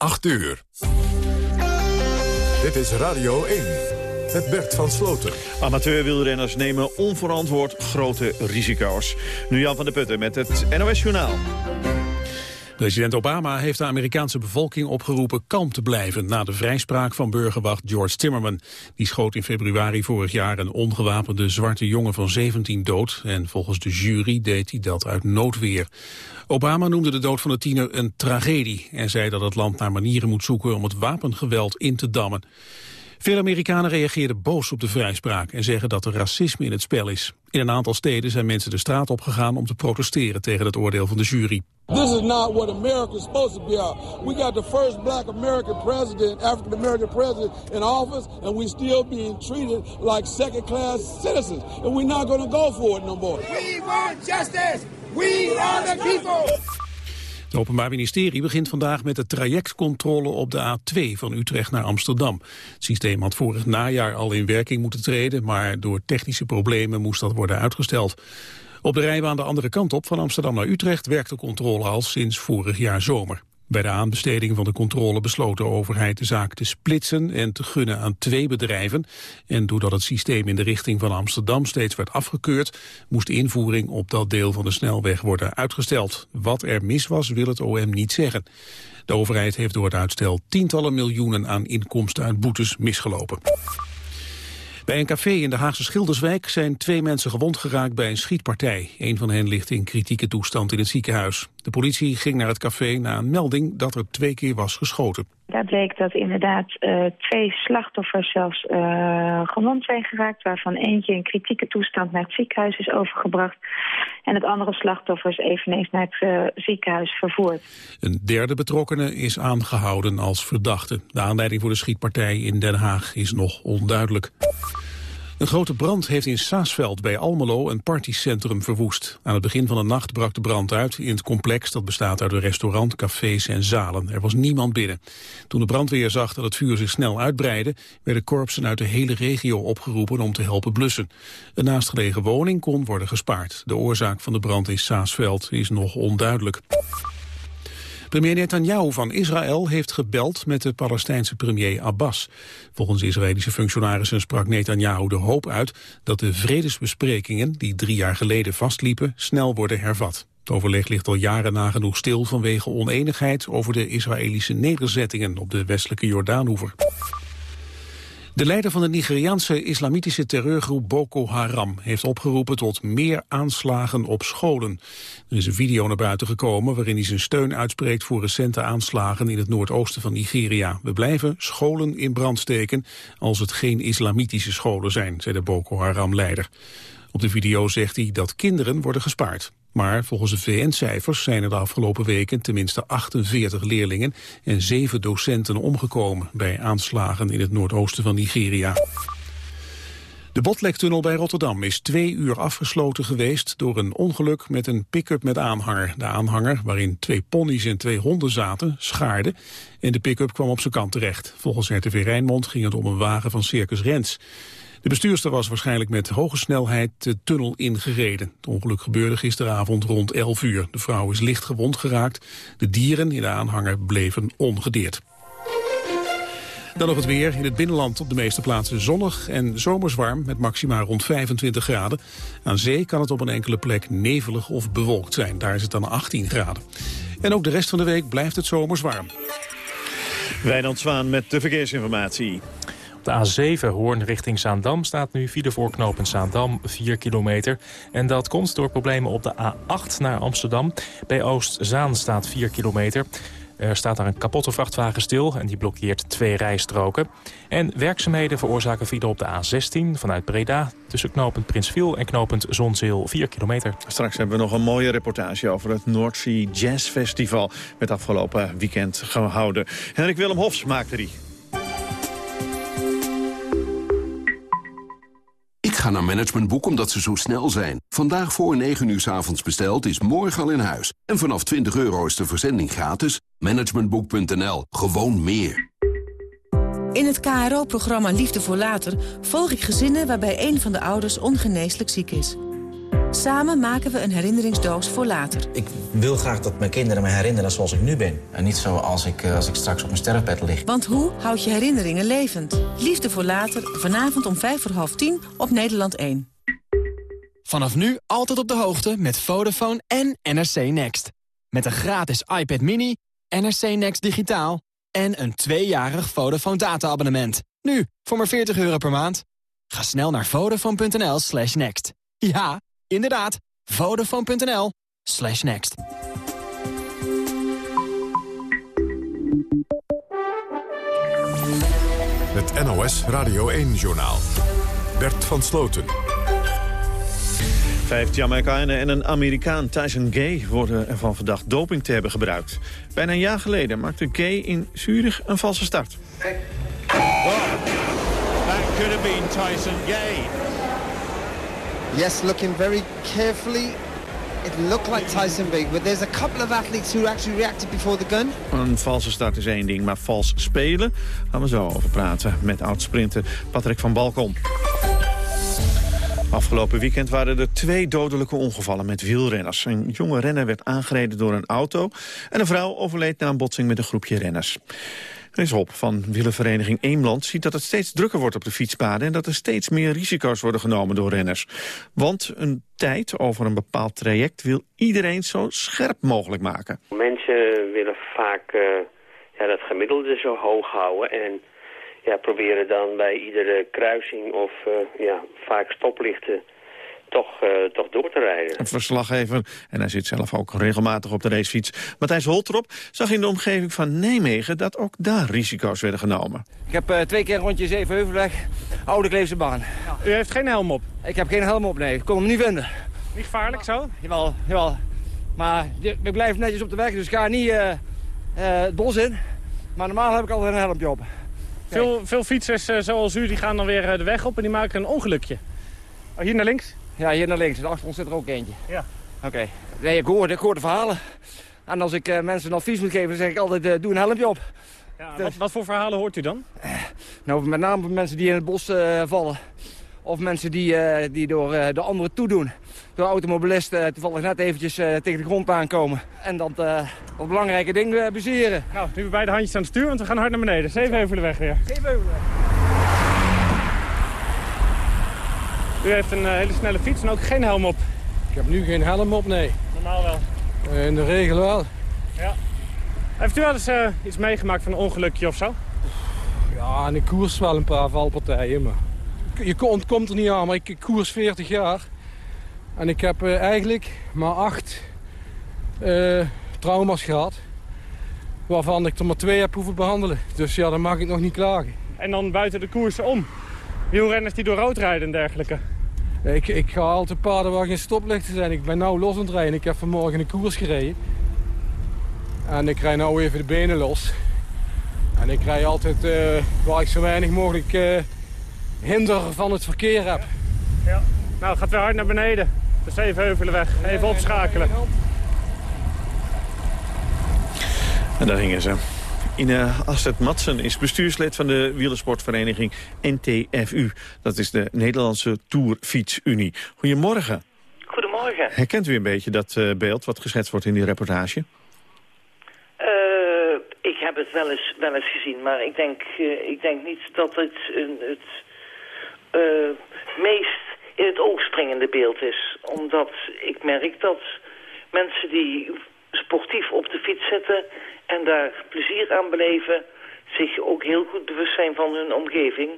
8 uur. Dit is Radio 1. Met Bert van Sloten. Amateurwielrenners nemen onverantwoord grote risico's. Nu Jan van der Putten met het NOS Journaal. President Obama heeft de Amerikaanse bevolking opgeroepen kalm te blijven na de vrijspraak van burgerwacht George Timmerman. Die schoot in februari vorig jaar een ongewapende zwarte jongen van 17 dood en volgens de jury deed hij dat uit noodweer. Obama noemde de dood van de tiener een tragedie en zei dat het land naar manieren moet zoeken om het wapengeweld in te dammen. Veel Amerikanen reageerden boos op de vrijspraak en zeggen dat er racisme in het spel is. In een aantal steden zijn mensen de straat opgegaan om te protesteren tegen het oordeel van de jury. This is not what America is supposed to be. We got the first black American president, African American president in office, and we still being treated like second class citizens. And we're not going to go for it no more. We want justice. We are the people. Het Openbaar Ministerie begint vandaag met de trajectcontrole op de A2 van Utrecht naar Amsterdam. Het systeem had vorig najaar al in werking moeten treden, maar door technische problemen moest dat worden uitgesteld. Op de rijbaan de andere kant op van Amsterdam naar Utrecht werkt de controle al sinds vorig jaar zomer. Bij de aanbesteding van de controle besloot de overheid de zaak te splitsen en te gunnen aan twee bedrijven. En doordat het systeem in de richting van Amsterdam steeds werd afgekeurd, moest de invoering op dat deel van de snelweg worden uitgesteld. Wat er mis was, wil het OM niet zeggen. De overheid heeft door het uitstel tientallen miljoenen aan inkomsten uit boetes misgelopen. Bij een café in de Haagse Schilderswijk zijn twee mensen gewond geraakt bij een schietpartij. Een van hen ligt in kritieke toestand in het ziekenhuis. De politie ging naar het café na een melding dat er twee keer was geschoten. Daar bleek dat inderdaad uh, twee slachtoffers zelfs uh, gewond zijn geraakt... waarvan eentje in kritieke toestand naar het ziekenhuis is overgebracht... en het andere slachtoffer is eveneens naar het uh, ziekenhuis vervoerd. Een derde betrokkene is aangehouden als verdachte. De aanleiding voor de schietpartij in Den Haag is nog onduidelijk. Een grote brand heeft in Saasveld bij Almelo een partycentrum verwoest. Aan het begin van de nacht brak de brand uit in het complex dat bestaat uit een restaurant, cafés en zalen. Er was niemand binnen. Toen de brandweer zag dat het vuur zich snel uitbreidde, werden korpsen uit de hele regio opgeroepen om te helpen blussen. Een naastgelegen woning kon worden gespaard. De oorzaak van de brand in Saasveld is nog onduidelijk. Premier Netanyahu van Israël heeft gebeld met de Palestijnse premier Abbas. Volgens Israëlische functionarissen sprak Netanyahu de hoop uit dat de vredesbesprekingen die drie jaar geleden vastliepen snel worden hervat. Het overleg ligt al jaren nagenoeg stil vanwege oneenigheid over de Israëlische nederzettingen op de westelijke Jordaanhoever. De leider van de Nigeriaanse islamitische terreurgroep Boko Haram heeft opgeroepen tot meer aanslagen op scholen. Er is een video naar buiten gekomen waarin hij zijn steun uitspreekt voor recente aanslagen in het noordoosten van Nigeria. We blijven scholen in brand steken als het geen islamitische scholen zijn, zei de Boko Haram-leider. Op de video zegt hij dat kinderen worden gespaard. Maar volgens de VN-cijfers zijn er de afgelopen weken tenminste 48 leerlingen en 7 docenten omgekomen bij aanslagen in het noordoosten van Nigeria. De Botlektunnel bij Rotterdam is twee uur afgesloten geweest door een ongeluk met een pick-up met aanhanger. De aanhanger, waarin twee ponies en twee honden zaten, schaarde en de pick-up kwam op zijn kant terecht. Volgens RTV Rijnmond ging het om een wagen van Circus Rens. De bestuurster was waarschijnlijk met hoge snelheid de tunnel ingereden. Het ongeluk gebeurde gisteravond rond 11 uur. De vrouw is licht gewond geraakt. De dieren in de aanhanger bleven ongedeerd. Dan nog het weer. In het binnenland op de meeste plaatsen zonnig en zomerswarm met maxima rond 25 graden. Aan zee kan het op een enkele plek nevelig of bewolkt zijn. Daar is het dan 18 graden. En ook de rest van de week blijft het zomers warm. Wijnand Zwaan met de verkeersinformatie. De A7 Hoorn richting Zaandam staat nu file voor knooppunt Zaandam 4 kilometer. En dat komt door problemen op de A8 naar Amsterdam. Bij Oost-Zaan staat 4 kilometer. Er staat daar een kapotte vrachtwagen stil en die blokkeert twee rijstroken. En werkzaamheden veroorzaken file op de A16 vanuit Breda... tussen knooppunt Prinsviel en knooppunt Zonzeel 4 kilometer. Straks hebben we nog een mooie reportage over het North Jazz Festival... met afgelopen weekend gehouden. Henrik Willem Hofs maakte die. Ga naar Managementboek omdat ze zo snel zijn. Vandaag voor 9 uur s avonds besteld is morgen al in huis. En vanaf 20 euro is de verzending gratis. Managementboek.nl. Gewoon meer. In het KRO-programma Liefde voor Later volg ik gezinnen waarbij een van de ouders ongeneeslijk ziek is. Samen maken we een herinneringsdoos voor later. Ik wil graag dat mijn kinderen me herinneren zoals ik nu ben. En niet zoals ik, eh, als ik straks op mijn sterfbed lig. Want hoe houd je herinneringen levend? Liefde voor later, vanavond om vijf voor half tien op Nederland 1. Vanaf nu altijd op de hoogte met Vodafone en NRC Next. Met een gratis iPad mini, NRC Next digitaal... en een tweejarig Vodafone data-abonnement. Nu, voor maar 40 euro per maand. Ga snel naar vodafone.nl slash next. Ja, inderdaad, vodafone.nl slash next. Het NOS Radio 1-journaal. Bert van Sloten. Vijf Jamaicanen en een Amerikaan, Tyson Gay, worden ervan verdacht doping te hebben gebruikt. Bijna een jaar geleden maakte Gay in Zurich een valse start. That could have been Tyson Gay. Yes, looking very carefully. It looked like Tyson Big, but there's a couple of athletes who actually reacted before the gun. Een valse start is één ding, maar vals spelen gaan we zo over praten met oud-sprinter Patrick van Balkon. Afgelopen weekend waren er twee dodelijke ongevallen met wielrenners. Een jonge renner werd aangereden door een auto... en een vrouw overleed na een botsing met een groepje renners. Chris Hop van wielervereniging Eemland ziet dat het steeds drukker wordt op de fietspaden... en dat er steeds meer risico's worden genomen door renners. Want een tijd over een bepaald traject wil iedereen zo scherp mogelijk maken. Mensen willen vaak uh, ja, dat gemiddelde zo hoog houden... en ja, proberen dan bij iedere kruising of uh, ja, vaak stoplichten toch, uh, toch door te rijden. Een verslaggever, en hij zit zelf ook regelmatig op de racefiets... Matthijs Holtrop zag in de omgeving van Nijmegen... dat ook daar risico's werden genomen. Ik heb uh, twee keer rondje Zevenheuvelweg, Oude Kleefse baan. Ja. U heeft geen helm op? Ik heb geen helm op, nee. Ik kon hem niet vinden. Niet gevaarlijk zo? Jawel, jawel. Maar ik blijf netjes op de weg, dus ik ga niet uh, het bos in. Maar normaal heb ik altijd een helmpje op. Veel, veel fietsers uh, zoals u die gaan dan weer de weg op en die maken een ongelukje. Oh, hier naar links? Ja, hier naar links. En achter ons zit er ook eentje. Ja. Oké. Okay. Nee, ik hoor, ik de verhalen. En als ik uh, mensen een advies moet geven, dan zeg ik altijd, uh, doe een helmpje op. Ja, wat, wat, voor verhalen hoort u dan? nou, met name mensen die in het bos vallen. Of mensen die, die door de anderen toedoen. Door automobilisten toevallig net eventjes tegen de grond aankomen. En dan dat belangrijke ding bezeren. Nou, nu we beide handjes aan het stuur, want we gaan hard naar beneden. Zevenheuvelenweg weer. Zevenheuvelenweg. U heeft een uh, hele snelle fiets en ook geen helm op. Ik heb nu geen helm op, nee. Normaal wel? Uh, in de regel wel. Ja. Heeft u wel eens uh, iets meegemaakt van een ongelukje of zo? Ja, en ik koers wel een paar valpartijen, maar... Je ontkomt er niet aan, maar ik, ik koers 40 jaar. En ik heb eigenlijk maar acht trauma's gehad. Waarvan ik er maar twee heb hoeven behandelen. Dus ja, dan mag ik nog niet klagen. En dan buiten de koersen om? Wielrenners die door rood rijden en dergelijke. Ik, ik ga altijd paden waar geen stoplichten zijn. Ik ben nou los aan het rijden. Ik heb vanmorgen een koers gereden. En ik rij nou even de benen los. En ik rij altijd uh, waar ik zo weinig mogelijk uh, hinder van het verkeer heb. Ja. Nou, het gaat weer hard naar beneden. De Zevenheuvelenweg. Even opschakelen. En daar gingen ze. Ine Asset Matsen is bestuurslid van de wielersportvereniging NTFU. Dat is de Nederlandse Tourfietsunie. Goedemorgen. Goedemorgen. Herkent u een beetje dat uh, beeld wat geschetst wordt in die reportage? Uh, ik heb het wel eens, wel eens gezien, maar ik denk, uh, ik denk niet dat het het meest in het oog springende beeld is. Omdat ik merk dat mensen die sportief op de fiets zitten en daar plezier aan beleven... zich ook heel goed bewust zijn van hun omgeving...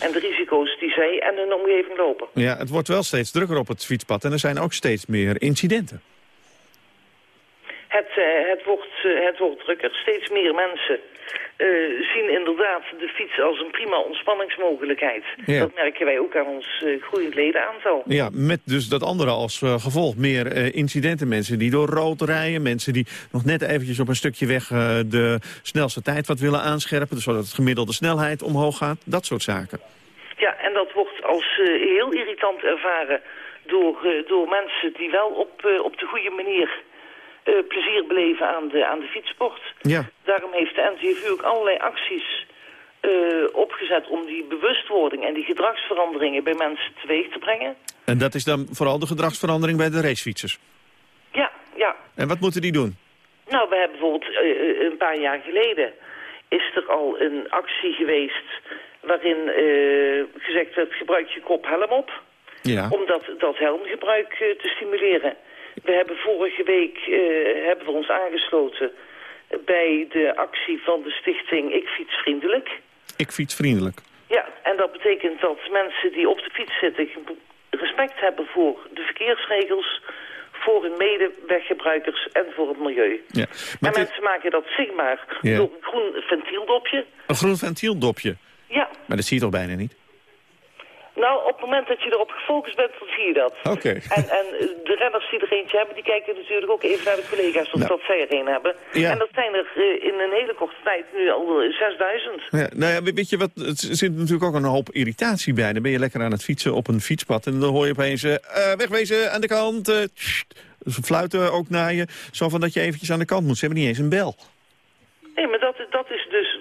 en de risico's die zij en hun omgeving lopen. Ja, het wordt wel steeds drukker op het fietspad en er zijn ook steeds meer incidenten. Het, uh, het, wordt, uh, het wordt drukker. Steeds meer mensen uh, zien inderdaad de fiets als een prima ontspanningsmogelijkheid. Ja. Dat merken wij ook aan ons groeiend ledenaantal. Ja, met dus dat andere als gevolg. Meer incidenten, mensen die door rood rijden. Mensen die nog net eventjes op een stukje weg de snelste tijd wat willen aanscherpen. Zodat het gemiddelde snelheid omhoog gaat. Dat soort zaken. Ja, en dat wordt als heel irritant ervaren door, door mensen die wel op, op de goede manier uh, plezier beleven aan de, aan de fietssport. Ja. Daarom heeft de ook allerlei acties uh, opgezet om die bewustwording en die gedragsveranderingen bij mensen teweeg te brengen. En dat is dan vooral de gedragsverandering bij de racefietsers? Ja, ja. En wat moeten die doen? Nou, we hebben bijvoorbeeld uh, een paar jaar geleden is er al een actie geweest waarin uh, gezegd werd gebruik je kop helm op. Ja. Om dat, dat helmgebruik uh, te stimuleren. We hebben vorige week hebben we ons aangesloten bij de actie van de stichting Ik Fiets Vriendelijk. Ik Fiets Vriendelijk. Ja, en dat betekent dat mensen die op de fiets zitten respect hebben voor de verkeersregels, voor hun medeweggebruikers en voor het milieu. Ja. Maar en mensen maken dat zichtbaar ja. door een groen ventieldopje. Een groen ventieldopje? Ja. Maar dat zie je toch bijna niet? Nou, op het moment dat je erop gefocust bent, dan zie je dat. Oké. En, en de renners die er eentje hebben, die kijken natuurlijk ook even naar de collega's of nou. dat zij er een hebben. Ja. En dat zijn er uh, in een hele korte tijd nu al 6000. Ja, nou ja, weet je wat, het zit natuurlijk ook een hoop irritatie bij. Dan ben je lekker aan het fietsen op een fietspad en dan hoor je opeens... Uh, wegwezen aan de kant, uh, ze fluiten ook naar je. Zo van dat je eventjes aan de kant moet. Ze hebben niet eens een bel. Nee, maar dat, dat is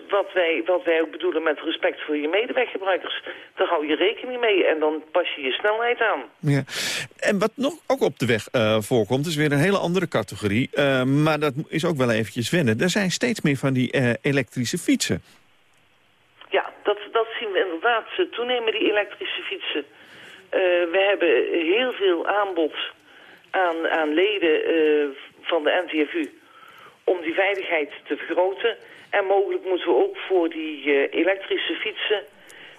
wat wij, wat wij ook bedoelen met respect voor je medeweggebruikers. Daar hou je rekening mee en dan pas je je snelheid aan. Ja. En wat nog ook op de weg uh, voorkomt, is weer een hele andere categorie. Uh, maar dat is ook wel eventjes wennen. Er zijn steeds meer van die uh, elektrische fietsen. Ja, dat, dat zien we inderdaad toenemen, die elektrische fietsen. we hebben heel veel aanbod aan, aan leden van de NTFU om die veiligheid te vergroten. En mogelijk moeten we ook voor die uh, elektrische fietsen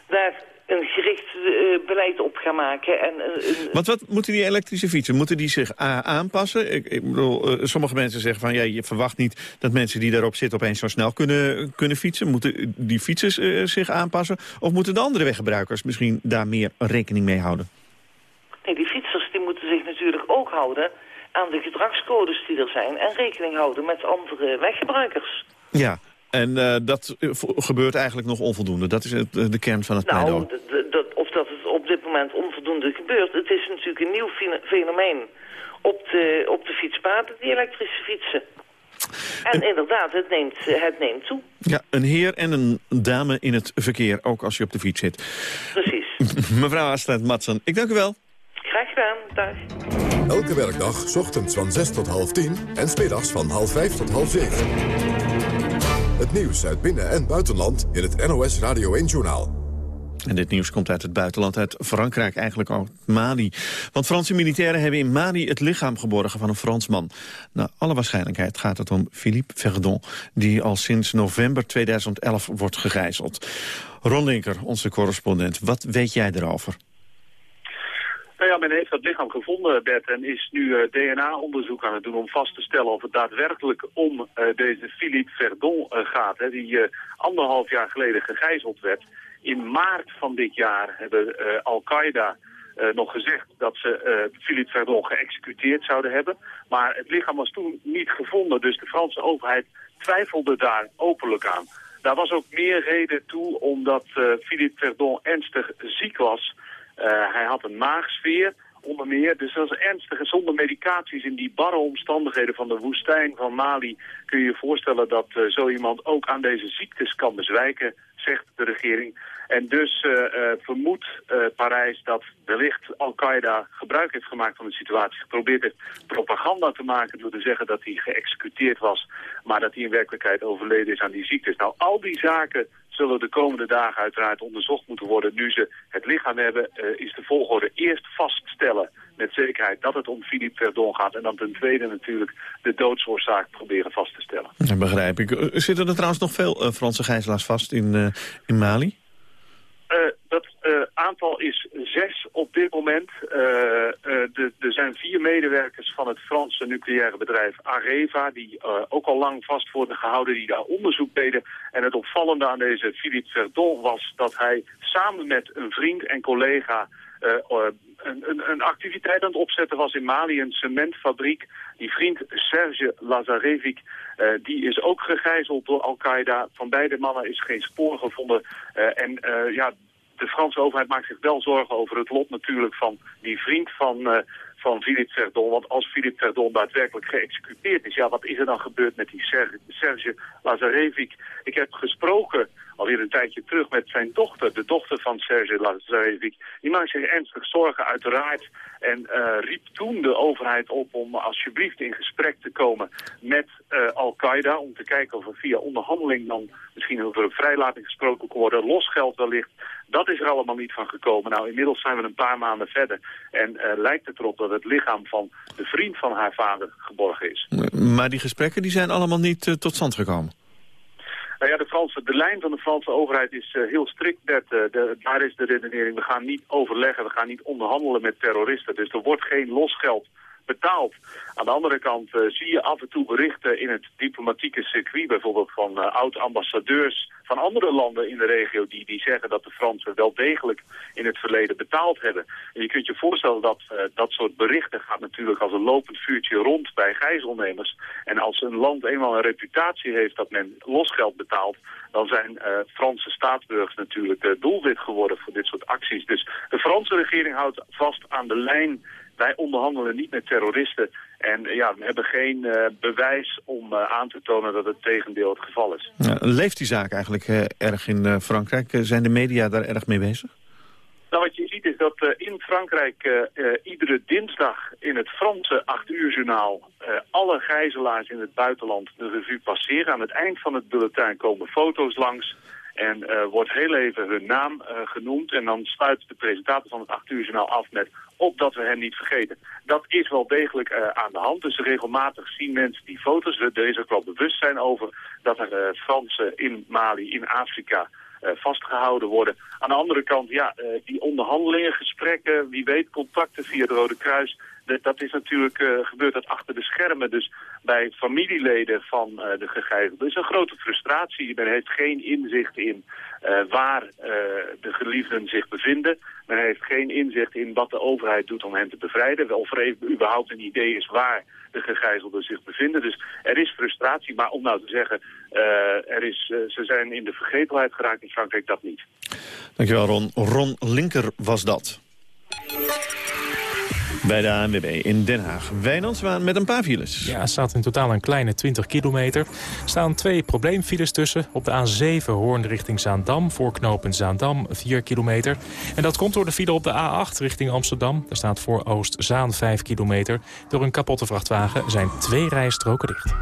daar een gericht uh, beleid op gaan maken. En, uh, Want wat moeten die elektrische fietsen? Moeten die zich aanpassen? Ik, ik bedoel, sommige mensen zeggen van ja, je verwacht niet dat mensen die daarop zitten opeens zo snel kunnen, kunnen fietsen. Moeten die fietsers zich aanpassen? Of moeten de andere weggebruikers misschien daar meer rekening mee houden? Nee, die fietsers die moeten zich natuurlijk ook houden aan de gedragscodes die er zijn... en rekening houden met andere weggebruikers. Ja, en uh, dat gebeurt eigenlijk nog onvoldoende. Dat is het, de kern van het nou, pleidooi. Of dat het op dit moment onvoldoende gebeurt... het is natuurlijk een nieuw fenomeen op de, op de fietspaden, die elektrische fietsen. En inderdaad, het neemt, het neemt toe. Ja, een heer en een dame in het verkeer, ook als je op de fiets zit. Precies. Mevrouw Astrid Matsen, ik dank u wel. Graag gedaan, dag. Elke werkdag, ochtends van 6 tot half 10 en smiddags van half 5 tot half 7. Het nieuws uit binnen- en buitenland in het NOS Radio 1-journaal. En dit nieuws komt uit het buitenland, uit Frankrijk, eigenlijk ook Mali. Want Franse militairen hebben in Mali het lichaam geborgen van een Fransman. Naar alle waarschijnlijkheid gaat het om Philippe Verdon... die al sinds november 2011 wordt gegijzeld. Ron Linker, onze correspondent, wat weet jij erover? Nou ja, men heeft dat lichaam gevonden, Bert, en is nu uh, DNA-onderzoek aan het doen om vast te stellen of het daadwerkelijk om uh, deze Philippe Verdon uh, gaat, hè, die anderhalf jaar geleden gegijzeld werd. In maart van dit jaar hebben Al-Qaeda nog gezegd dat ze Philippe Verdon geëxecuteerd zouden hebben. Maar het lichaam was toen niet gevonden, dus de Franse overheid twijfelde daar openlijk aan. Daar was ook meer reden toe omdat Philippe Verdon ernstig ziek was... Uh, hij had een maagsfeer, onder meer. Dus dat was ernstig. En zonder medicaties in die barre omstandigheden van de woestijn van Mali... kun je je voorstellen dat uh, zo iemand ook aan deze ziektes kan bezwijken, zegt de regering. En dus uh, vermoedt Parijs dat wellicht Al-Qaeda gebruik heeft gemaakt van de situatie. Geprobeerd heeft propaganda te maken door te zeggen dat hij geëxecuteerd was... maar dat hij in werkelijkheid overleden is aan die ziektes. Nou, al die zaken zullen de komende dagen uiteraard onderzocht moeten worden. Nu ze het lichaam hebben, uh, is de volgorde eerst vaststellen met zekerheid dat het om Philippe Verdon gaat. En dan ten tweede natuurlijk de doodsoorzaak proberen vast te stellen. Ja, begrijp ik. Zitten er trouwens nog veel uh, Franse gijzelaars vast in, in Mali? Uh, dat uh, aantal is zes op dit moment. Uh, er zijn vier medewerkers van het Franse nucleaire bedrijf Areva... die ook al lang vast worden gehouden, die daar onderzoek deden. En het opvallende aan deze Philippe Verdon was dat hij samen met een vriend en collega... Een, een, een, activiteit aan het opzetten was in Mali, een cementfabriek. Die vriend Serge Lazarevic, uh, die is ook gegijzeld door Al-Qaeda. Van beide mannen is geen spoor gevonden. Uh, en ja, de Franse overheid maakt zich wel zorgen over het lot natuurlijk van die vriend van, van Philippe Verdon. Want als Philippe Verdon daadwerkelijk geëxecuteerd is, ja, wat is er dan gebeurd met die Serge, Serge Lazarevic? Ik heb gesproken, alweer een tijdje terug met zijn dochter, de dochter van Sergej Lazarevic. Die maakt zich ernstig zorgen uiteraard en riep toen de overheid op om alsjeblieft in gesprek te komen met Al-Qaeda. Om te kijken of er via onderhandeling dan misschien over een vrijlating gesproken kon worden. Losgeld wellicht. Dat is er allemaal niet van gekomen. Nou, inmiddels zijn we een paar maanden verder. En lijkt het erop dat het lichaam van de vriend van haar vader geborgen is. Maar die gesprekken die zijn allemaal niet tot stand gekomen? Nou ja, de, Franse, de lijn van de Franse overheid is uh, heel strikt. Dat, uh, de, daar is de redenering. We gaan niet overleggen, we gaan niet onderhandelen met terroristen. Dus er wordt geen losgeld betaald. Aan de andere kant uh, zie je af en toe berichten in het diplomatieke circuit, bijvoorbeeld van uh, oud-ambassadeurs van andere landen in de regio, die, die zeggen dat de Fransen wel degelijk in het verleden betaald hebben. En je kunt je voorstellen dat uh, dat soort berichten gaat natuurlijk als een lopend vuurtje rond bij gijzelnemers. En als een land eenmaal een reputatie heeft dat men losgeld betaalt, dan zijn Franse staatsburgers natuurlijk doelwit geworden voor dit soort acties. Dus de Franse regering houdt vast aan de lijn wij onderhandelen niet met terroristen. En ja, we hebben geen uh, bewijs om uh, aan te tonen dat het tegendeel het geval is. Ja, leeft die zaak eigenlijk uh, erg in Frankrijk? zijn de media daar erg mee bezig? Nou, wat je ziet is dat in Frankrijk iedere dinsdag in het Franse 8 uur journaal alle gijzelaars in het buitenland de revue passeren. Aan het eind van het bulletin komen foto's langs en uh, wordt heel even hun naam uh, genoemd. En dan sluit de presentator van het 8 uur journaal af met opdat we hem niet vergeten. Dat is wel degelijk uh, aan de hand. Dus regelmatig zien mensen die foto's. Er is ook wel bewustzijn over dat er Fransen in Mali, in Afrika... Vastgehouden worden. Aan de andere kant, ja, die onderhandelingen, gesprekken, wie weet, contacten via het Rode Kruis dat is natuurlijk uh, gebeurt dat achter de schermen. Dus bij familieleden van uh, de gegijzelden is een grote frustratie. Men heeft geen inzicht in uh, waar de geliefden zich bevinden. Men heeft geen inzicht in wat de overheid doet om hen te bevrijden. Of er überhaupt een idee is waar de gegijzelden zich bevinden. Dus er is frustratie. Maar om nou te zeggen, er is, ze zijn in de vergetelheid geraakt in Frankrijk, dat niet. Dankjewel Ron. Ron Linker was dat. Bij de ANWB in Den Haag. Wijnandswaan met een paar files. Ja, er staat in totaal een kleine 20 kilometer. Er staan twee probleemfiles tussen. Op de A7 Hoorn richting Zaandam. Voor knooppunt Zaandam 4 kilometer. En dat komt door de file op de A8 richting Amsterdam. Daar staat voor Oost-Zaan 5 kilometer. Door een kapotte vrachtwagen zijn twee rijstroken dicht.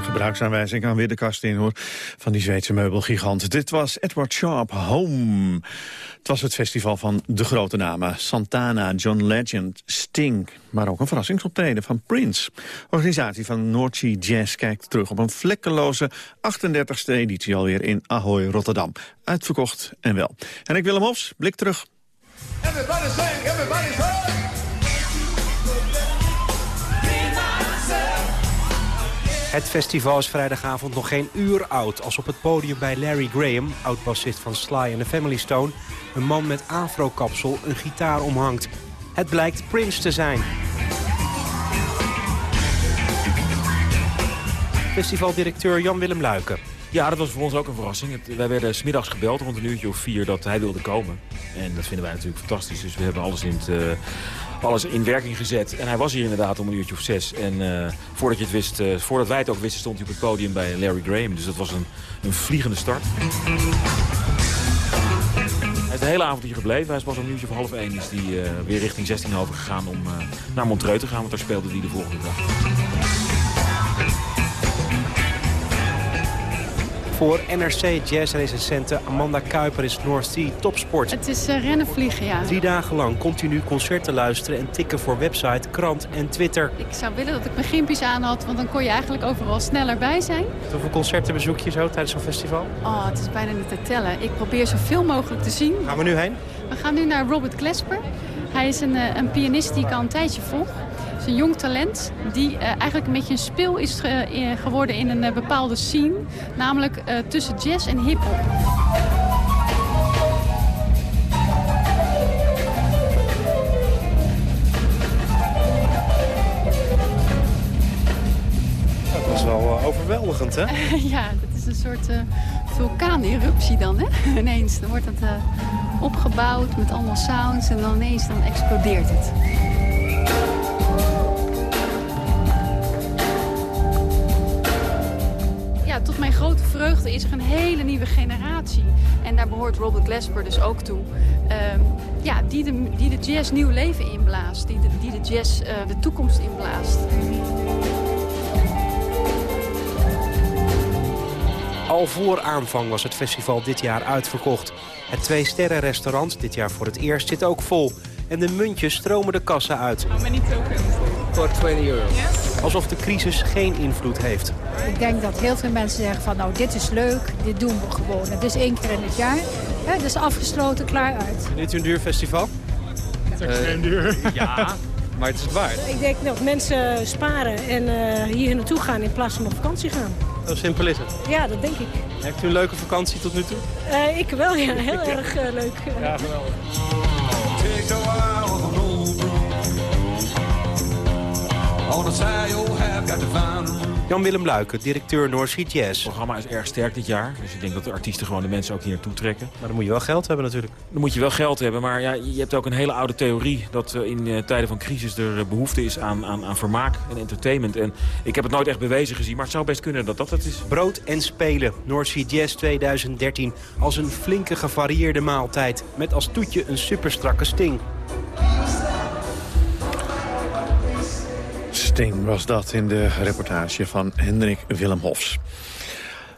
De gebruiksaanwijzing aan weer de kast in, hoor, van die Zweedse meubelgigant. Dit was Edward Sharp, Home. Het was het festival van de grote namen. Santana, John Legend, Sting, maar ook een verrassingsoptreden van Prince. organisatie van North Sea Jazz kijkt terug op een vlekkeloze 38e editie alweer in Ahoy, Rotterdam. Uitverkocht en wel. En ik Willem Hofs, blik terug. Everybody sing, everybody sing. Het festival is vrijdagavond nog geen uur oud... als op het podium bij Larry Graham, oud-bassist van Sly and the Family Stone... een man met afro-kapsel een gitaar omhangt. Het blijkt Prince te zijn. Festivaldirecteur Jan-Willem Luiken. Ja, dat was voor ons ook een verrassing. Wij werden smiddags gebeld rond een uurtje of vier dat hij wilde komen. En dat vinden wij natuurlijk fantastisch. Dus we hebben alles in, het, eh, alles in werking gezet. En hij was hier inderdaad om een uurtje of zes. En eh, voordat, je het wist, eh, voordat wij het ook wisten stond hij op het podium bij Larry Graham. Dus dat was een, een vliegende start. Hij is de hele avond hier gebleven. Hij is pas om een uurtje of half één is die, weer richting 16 gegaan om naar Montreux te gaan. Want daar speelde hij de volgende dag. Voor NRC Jazz-recensente Amanda Kuiper is North Sea topsport. Het is uh, rennen vliegen, ja. Drie dagen lang continu concerten luisteren en tikken voor website, krant en Twitter. Ik zou willen dat ik mijn gimpjes aan had, want dan kon je eigenlijk overal sneller bij zijn. Hoeveel concerten bezoek je zo tijdens zo'n festival? Oh, het is bijna niet te tellen. Ik probeer zoveel mogelijk te zien. Gaan we nu heen? We gaan nu naar Robert Klesper. Hij is een, eh, een pianist die ik al een tijdje volg een jong talent die uh, eigenlijk een beetje een speel is ge geworden in een bepaalde scene. Namelijk tussen jazz en hip-hop. Dat was wel overweldigend, hè? ja, dat is een soort vulkaaneruptie dan, hè? ineens. Dan wordt het opgebouwd met allemaal sounds en dan ineens dan explodeert het. Vreugde is er een hele nieuwe generatie. En daar behoort Robert Glasper dus ook toe. Um, ja, die, de, die de jazz nieuw leven inblaast. Die de, die de jazz uh, de toekomst inblaast. Al voor aanvang was het festival dit jaar uitverkocht. Het twee-sterren restaurant, dit jaar voor het eerst, zit ook vol. En de muntjes stromen de kassa uit. How many tokens? Voor 20 euro. Alsof de crisis geen invloed heeft. Ik denk dat heel veel mensen zeggen van nou dit is leuk, dit doen we gewoon. Het is één keer in het jaar. Het is afgesloten, klaar uit. Is dit een duur festival? Het is extreem duur. Ja, maar het is het waard. Ik denk dat mensen sparen en uh, hier naartoe gaan in plaats van op vakantie gaan. Zo simpel is het? Ja, dat denk ik. Heeft u een leuke vakantie tot nu toe? Uh, ik wel, ja. Heel erg uh, leuk. Ja, geweldig. Jan-Willem Luiken, directeur North Sea Jazz. Het programma is erg sterk dit jaar. Dus ik denk dat de artiesten gewoon de mensen ook hier naartoe trekken. Maar dan moet je wel geld hebben natuurlijk. Dan moet je wel geld hebben. Maar ja, je hebt ook een hele oude theorie... dat in uh, tijden van crisis er uh, behoefte is aan, aan, aan vermaak en entertainment. En ik heb het nooit echt bewezen gezien. Maar het zou best kunnen dat dat het is. Brood en spelen. North Sea Jazz 2013. Als een flinke gevarieerde maaltijd. Met als toetje een superstrakke sting. Sting was dat in de reportage van Hendrik Willem Hofs.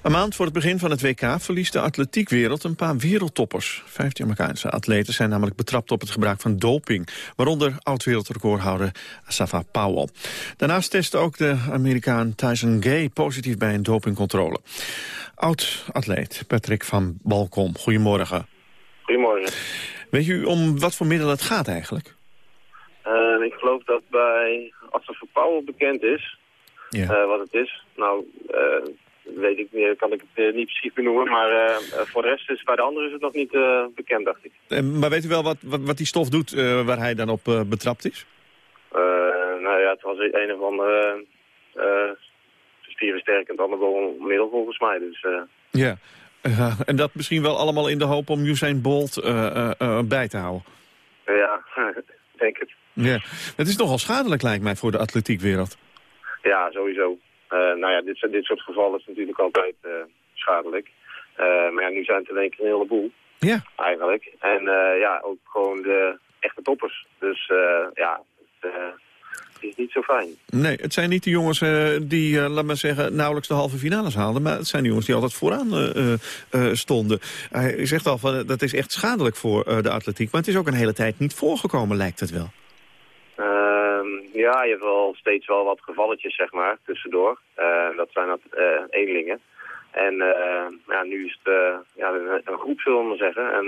Een maand voor het begin van het WK verliest de atletiekwereld een paar wereldtoppers. Vijftien Amerikaanse atleten zijn namelijk betrapt op het gebruik van doping. Waaronder oud-wereldrecordhouder Asafa Powell. Daarnaast testte ook de Amerikaan Tyson Gay positief bij een dopingcontrole. Oud-atleet Patrick van Balkom, goedemorgen. Goedemorgen. Weet u om wat voor middel het gaat eigenlijk? Uh, ik geloof dat bij, als er voor Powell bekend is, ja. uh, wat het is, nou, uh, weet ik meer, kan ik het niet precies benoemen, maar voor de rest is bij de anderen is het nog niet bekend, dacht ik. maar weet u wel wat, wat, wat die stof doet waar hij dan op betrapt is? nou ja, het was een of andere spierensterkend anabol middel volgens mij, dus... ja, en dat misschien wel allemaal in de hoop om Usain Bolt bij te houden? Ja, denk het. Ja, het is nogal schadelijk lijkt mij voor de atletiekwereld. Ja, sowieso. Uh, nou ja, dit, dit soort gevallen is natuurlijk altijd uh, schadelijk. Uh, maar ja, nu zijn het in één keer een heleboel. Ja. Eigenlijk. En ja, ook gewoon de echte toppers. Dus ja, het, is niet zo fijn. Nee, het zijn niet de jongens eh, die, laat maar zeggen, nauwelijks de halve finales haalden. Maar het zijn de jongens die altijd vooraan stonden. Hij zegt al, van, dat is echt schadelijk voor de atletiek. Maar het is ook een hele tijd niet voorgekomen, lijkt het wel. Ehm, ja, je hebt wel steeds wel wat gevalletjes, zeg maar, tussendoor. dat zijn dat eenlingen. En ja, nu is het ja, een, groep, zullen we maar zeggen. En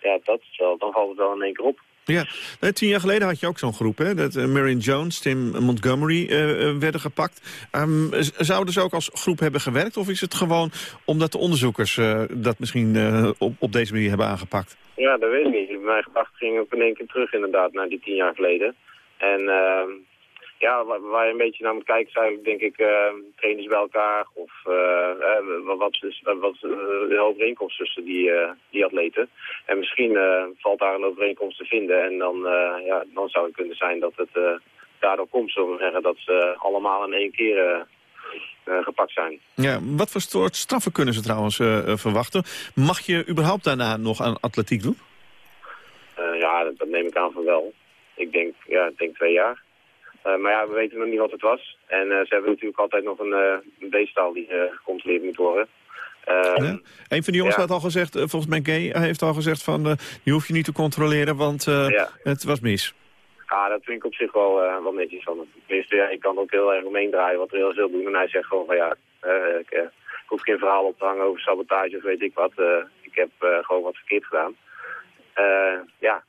ja, dat dan valt het wel in één keer op. Ja, tien jaar geleden had je ook zo'n groep, hè? Dat uh, Marion Jones, Tim Montgomery uh, werden gepakt. Um, zouden ze ook als groep hebben gewerkt? Of is het gewoon omdat de onderzoekers dat misschien op, op deze manier hebben aangepakt? Ja, dat weet ik niet. Mijn gedachten gingen ook in één keer terug inderdaad naar die tien jaar geleden. En ehm, ja, waar, waar, je een beetje naar moet kijken is eigenlijk, denk ik, uh, trainers bij elkaar. Of uh, wat, wat, wat de overeenkomst tussen die, die atleten. En misschien valt daar een overeenkomst te vinden. En dan, ja, dan zou het kunnen zijn dat het daardoor komt, zullen we zeggen, dat ze allemaal in één keer gepakt zijn. Ja, wat voor soort straffen kunnen ze trouwens verwachten? Mag je überhaupt daarna nog aan atletiek doen? ja, dat, dat, neem ik aan van wel. Ik denk, ja, ik denk twee jaar. Uh, maar ja, we weten nog niet wat het was. En uh, ze hebben natuurlijk altijd nog een, een beestal die gecontroleerd moet worden. Ehm, ja. Een van die jongens ja. had al gezegd, volgens mij Gay, heeft al gezegd van... je hoeft je niet te controleren, want ja. het was mis. Ja, dat vind ik op zich wel, wel netjes van hem. Tenminste, ja, ik kan ook heel erg omheen draaien wat er heel veel doen. En hij zegt gewoon van ja, ik, ik, hoef geen verhaal op te hangen over sabotage of weet ik wat. ik heb gewoon wat verkeerd gedaan. ja,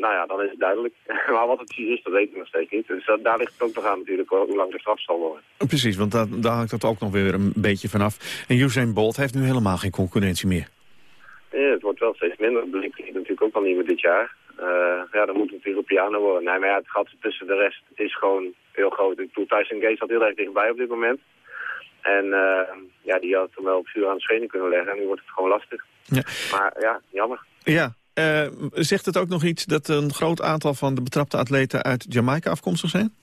nou ja, dan is het duidelijk. maar wat het precies is, dat weten we nog steeds niet. Dus dat, daar ligt het ook nog aan natuurlijk hoe lang de straf zal worden. Precies, want daar, daar hangt het ook nog weer een beetje vanaf. En Usain Bolt heeft nu helemaal geen concurrentie meer. Ja, het wordt wel steeds minder. Dat blijkt natuurlijk ook al niet meer dit jaar. Uh, ja, dan moet het natuurlijk op piano worden. Nee, maar ja, het gat tussen de rest is gewoon heel groot. Ik bedoel, Tyson Gay zat heel erg dichtbij op dit moment. En uh, ja, die had hem wel op vuur aan de schenen kunnen leggen. En nu wordt het gewoon lastig. Ja. Maar ja, jammer. Ja, uh, zegt het ook nog iets dat een groot aantal van de betrapte atleten uit Jamaica afkomstig zijn?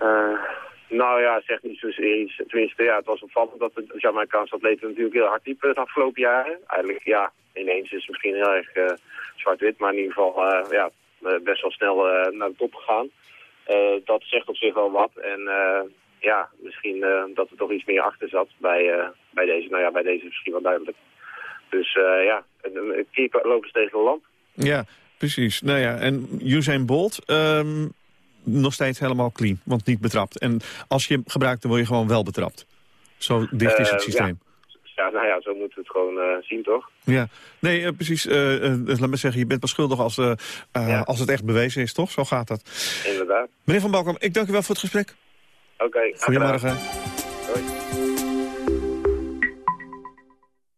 Uh, nou ja, zegt niet zozeer iets. Tenminste, ja, het was opvallend dat de Jamaicaanse atleten natuurlijk heel hard liepen het afgelopen jaren. Eigenlijk, ja, ineens is het misschien heel erg uh, zwart-wit, maar in ieder geval ja, best wel snel naar de top gegaan. dat zegt op zich wel wat. En ja, misschien dat er toch iets meer achter zat bij, bij deze. Nou ja, bij deze misschien wel duidelijk. Dus ja, een keer lopen ze tegen een lamp. Ja, precies. Nou ja, en Usain Bolt, um, nog steeds helemaal clean, want niet betrapt. En als je hem gebruikt, dan word je gewoon wel betrapt. Zo dicht is het systeem. Ja. ja nou ja, zo moeten we het gewoon uh, zien, toch? Ja, nee, uh, precies. laat me zeggen, je bent pas schuldig als, ja. als het echt bewezen is, toch? Zo gaat dat. Inderdaad. Meneer Van Balkom, ik dank u wel voor het gesprek. Oké, okay, Goedemorgen.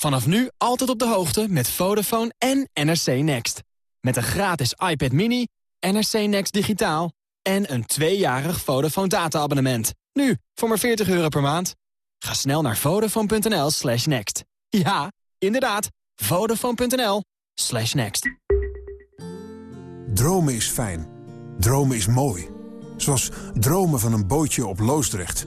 Vanaf nu altijd op de hoogte met Vodafone en NRC Next. Met een gratis iPad mini, NRC Next digitaal en een tweejarig Vodafone data-abonnement. Nu, voor maar 40 euro per maand. Ga snel naar vodafone.nl slash next. Ja, inderdaad, vodafone.nl slash next. Dromen is fijn. Dromen is mooi. Zoals dromen van een bootje op Loosdrecht.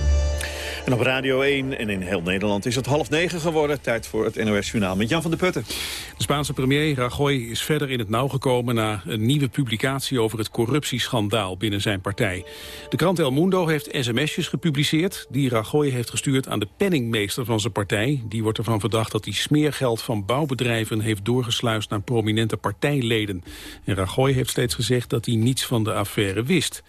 Op Radio 1 en in heel Nederland is het half negen geworden. Tijd voor het NOS-journaal met Jan van der Putten. De Spaanse premier Rajoy is verder in het nauw gekomen... na een nieuwe publicatie over het corruptieschandaal binnen zijn partij. De krant El Mundo heeft sms'jes gepubliceerd... die Rajoy heeft gestuurd aan de penningmeester van zijn partij. Die wordt ervan verdacht dat hij smeergeld van bouwbedrijven... heeft doorgesluist naar prominente partijleden. En Rajoy heeft steeds gezegd dat hij niets van de affaire wist.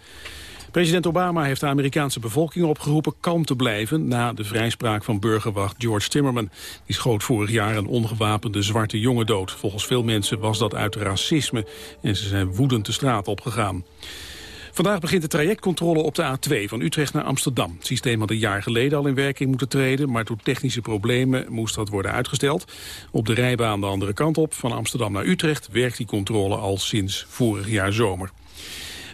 President Obama heeft de Amerikaanse bevolking opgeroepen kalm te blijven na de vrijspraak van burgerwacht George Timmerman. Die schoot vorig jaar een ongewapende zwarte jongen dood. Volgens veel mensen was dat uit racisme en ze zijn woedend de straat opgegaan. Vandaag begint de trajectcontrole op de A2 van Utrecht naar Amsterdam. Het systeem had een jaar geleden al in werking moeten treden... maar door technische problemen moest dat worden uitgesteld. Op de rijbaan de andere kant op, van Amsterdam naar Utrecht... werkt die controle al sinds vorig jaar zomer.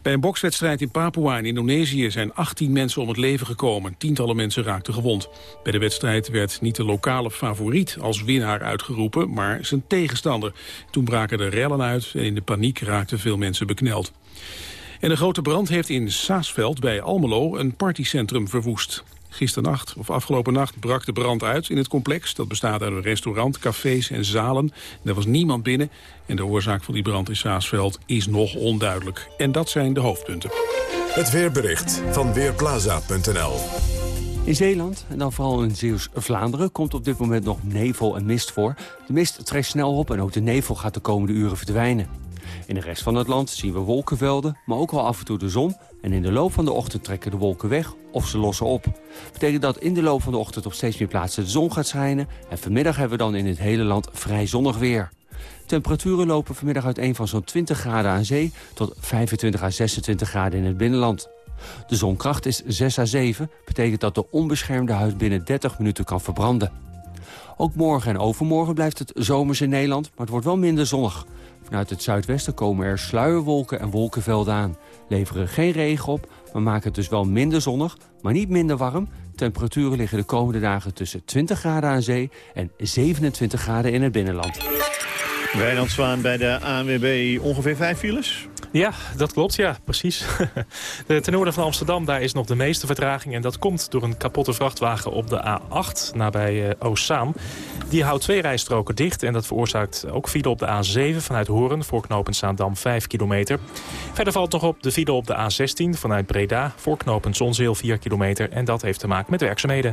Bij een bokswedstrijd in Papua in Indonesië zijn 18 mensen om het leven gekomen. Tientallen mensen raakten gewond. Bij de wedstrijd werd niet de lokale favoriet als winnaar uitgeroepen, maar zijn tegenstander. Toen braken er rellen uit en in de paniek raakten veel mensen bekneld. En een grote brand heeft in Saasveld bij Almelo een partycentrum verwoest. Gisternacht, of afgelopen nacht, brak de brand uit in het complex. Dat bestaat uit een restaurant, cafés en zalen. Er was niemand binnen en de oorzaak van die brand in Saasveld is nog onduidelijk. En dat zijn de hoofdpunten. Het weerbericht van Weerplaza.nl in Zeeland, en dan vooral in Zeeuws-Vlaanderen, komt op dit moment nog nevel en mist voor. De mist trekt snel op en ook de nevel gaat de komende uren verdwijnen. In de rest van het land zien we wolkenvelden, maar ook wel af en toe de zon. En in de loop van de ochtend trekken de wolken weg of ze lossen op. Betekent dat in de loop van de ochtend op steeds meer plaatsen de zon gaat schijnen. En vanmiddag hebben we dan in het hele land vrij zonnig weer. Temperaturen lopen vanmiddag uiteen van zo'n 20 graden aan zee... tot 25 à 26 graden in het binnenland. De zonkracht is 6 à 7, betekent dat de onbeschermde huid binnen 30 minuten kan verbranden. Ook morgen en overmorgen blijft het zomers in Nederland, maar het wordt wel minder zonnig. Vanuit het zuidwesten komen er sluierwolken en wolkenvelden aan. Leveren geen regen op, maar maken het dus wel minder zonnig, maar niet minder warm. Temperaturen liggen de komende dagen tussen 20 graden aan zee en 27 graden in het binnenland. Wijnand Zwaan bij de ANWB ongeveer vijf files? Ja, dat klopt, ja, precies. ten noorden van Amsterdam, daar is nog de meeste vertraging. En dat komt door een kapotte vrachtwagen op de A8, nabij uh, Oostzaan. Die houdt twee rijstroken dicht en dat veroorzaakt ook file op de A7 vanuit Horen... voor knooppunt Zaandam 5 kilometer. Verder valt nog op de file op de A16 vanuit Breda... voor knooppunt Zonzeel 4 kilometer en dat heeft te maken met werkzaamheden.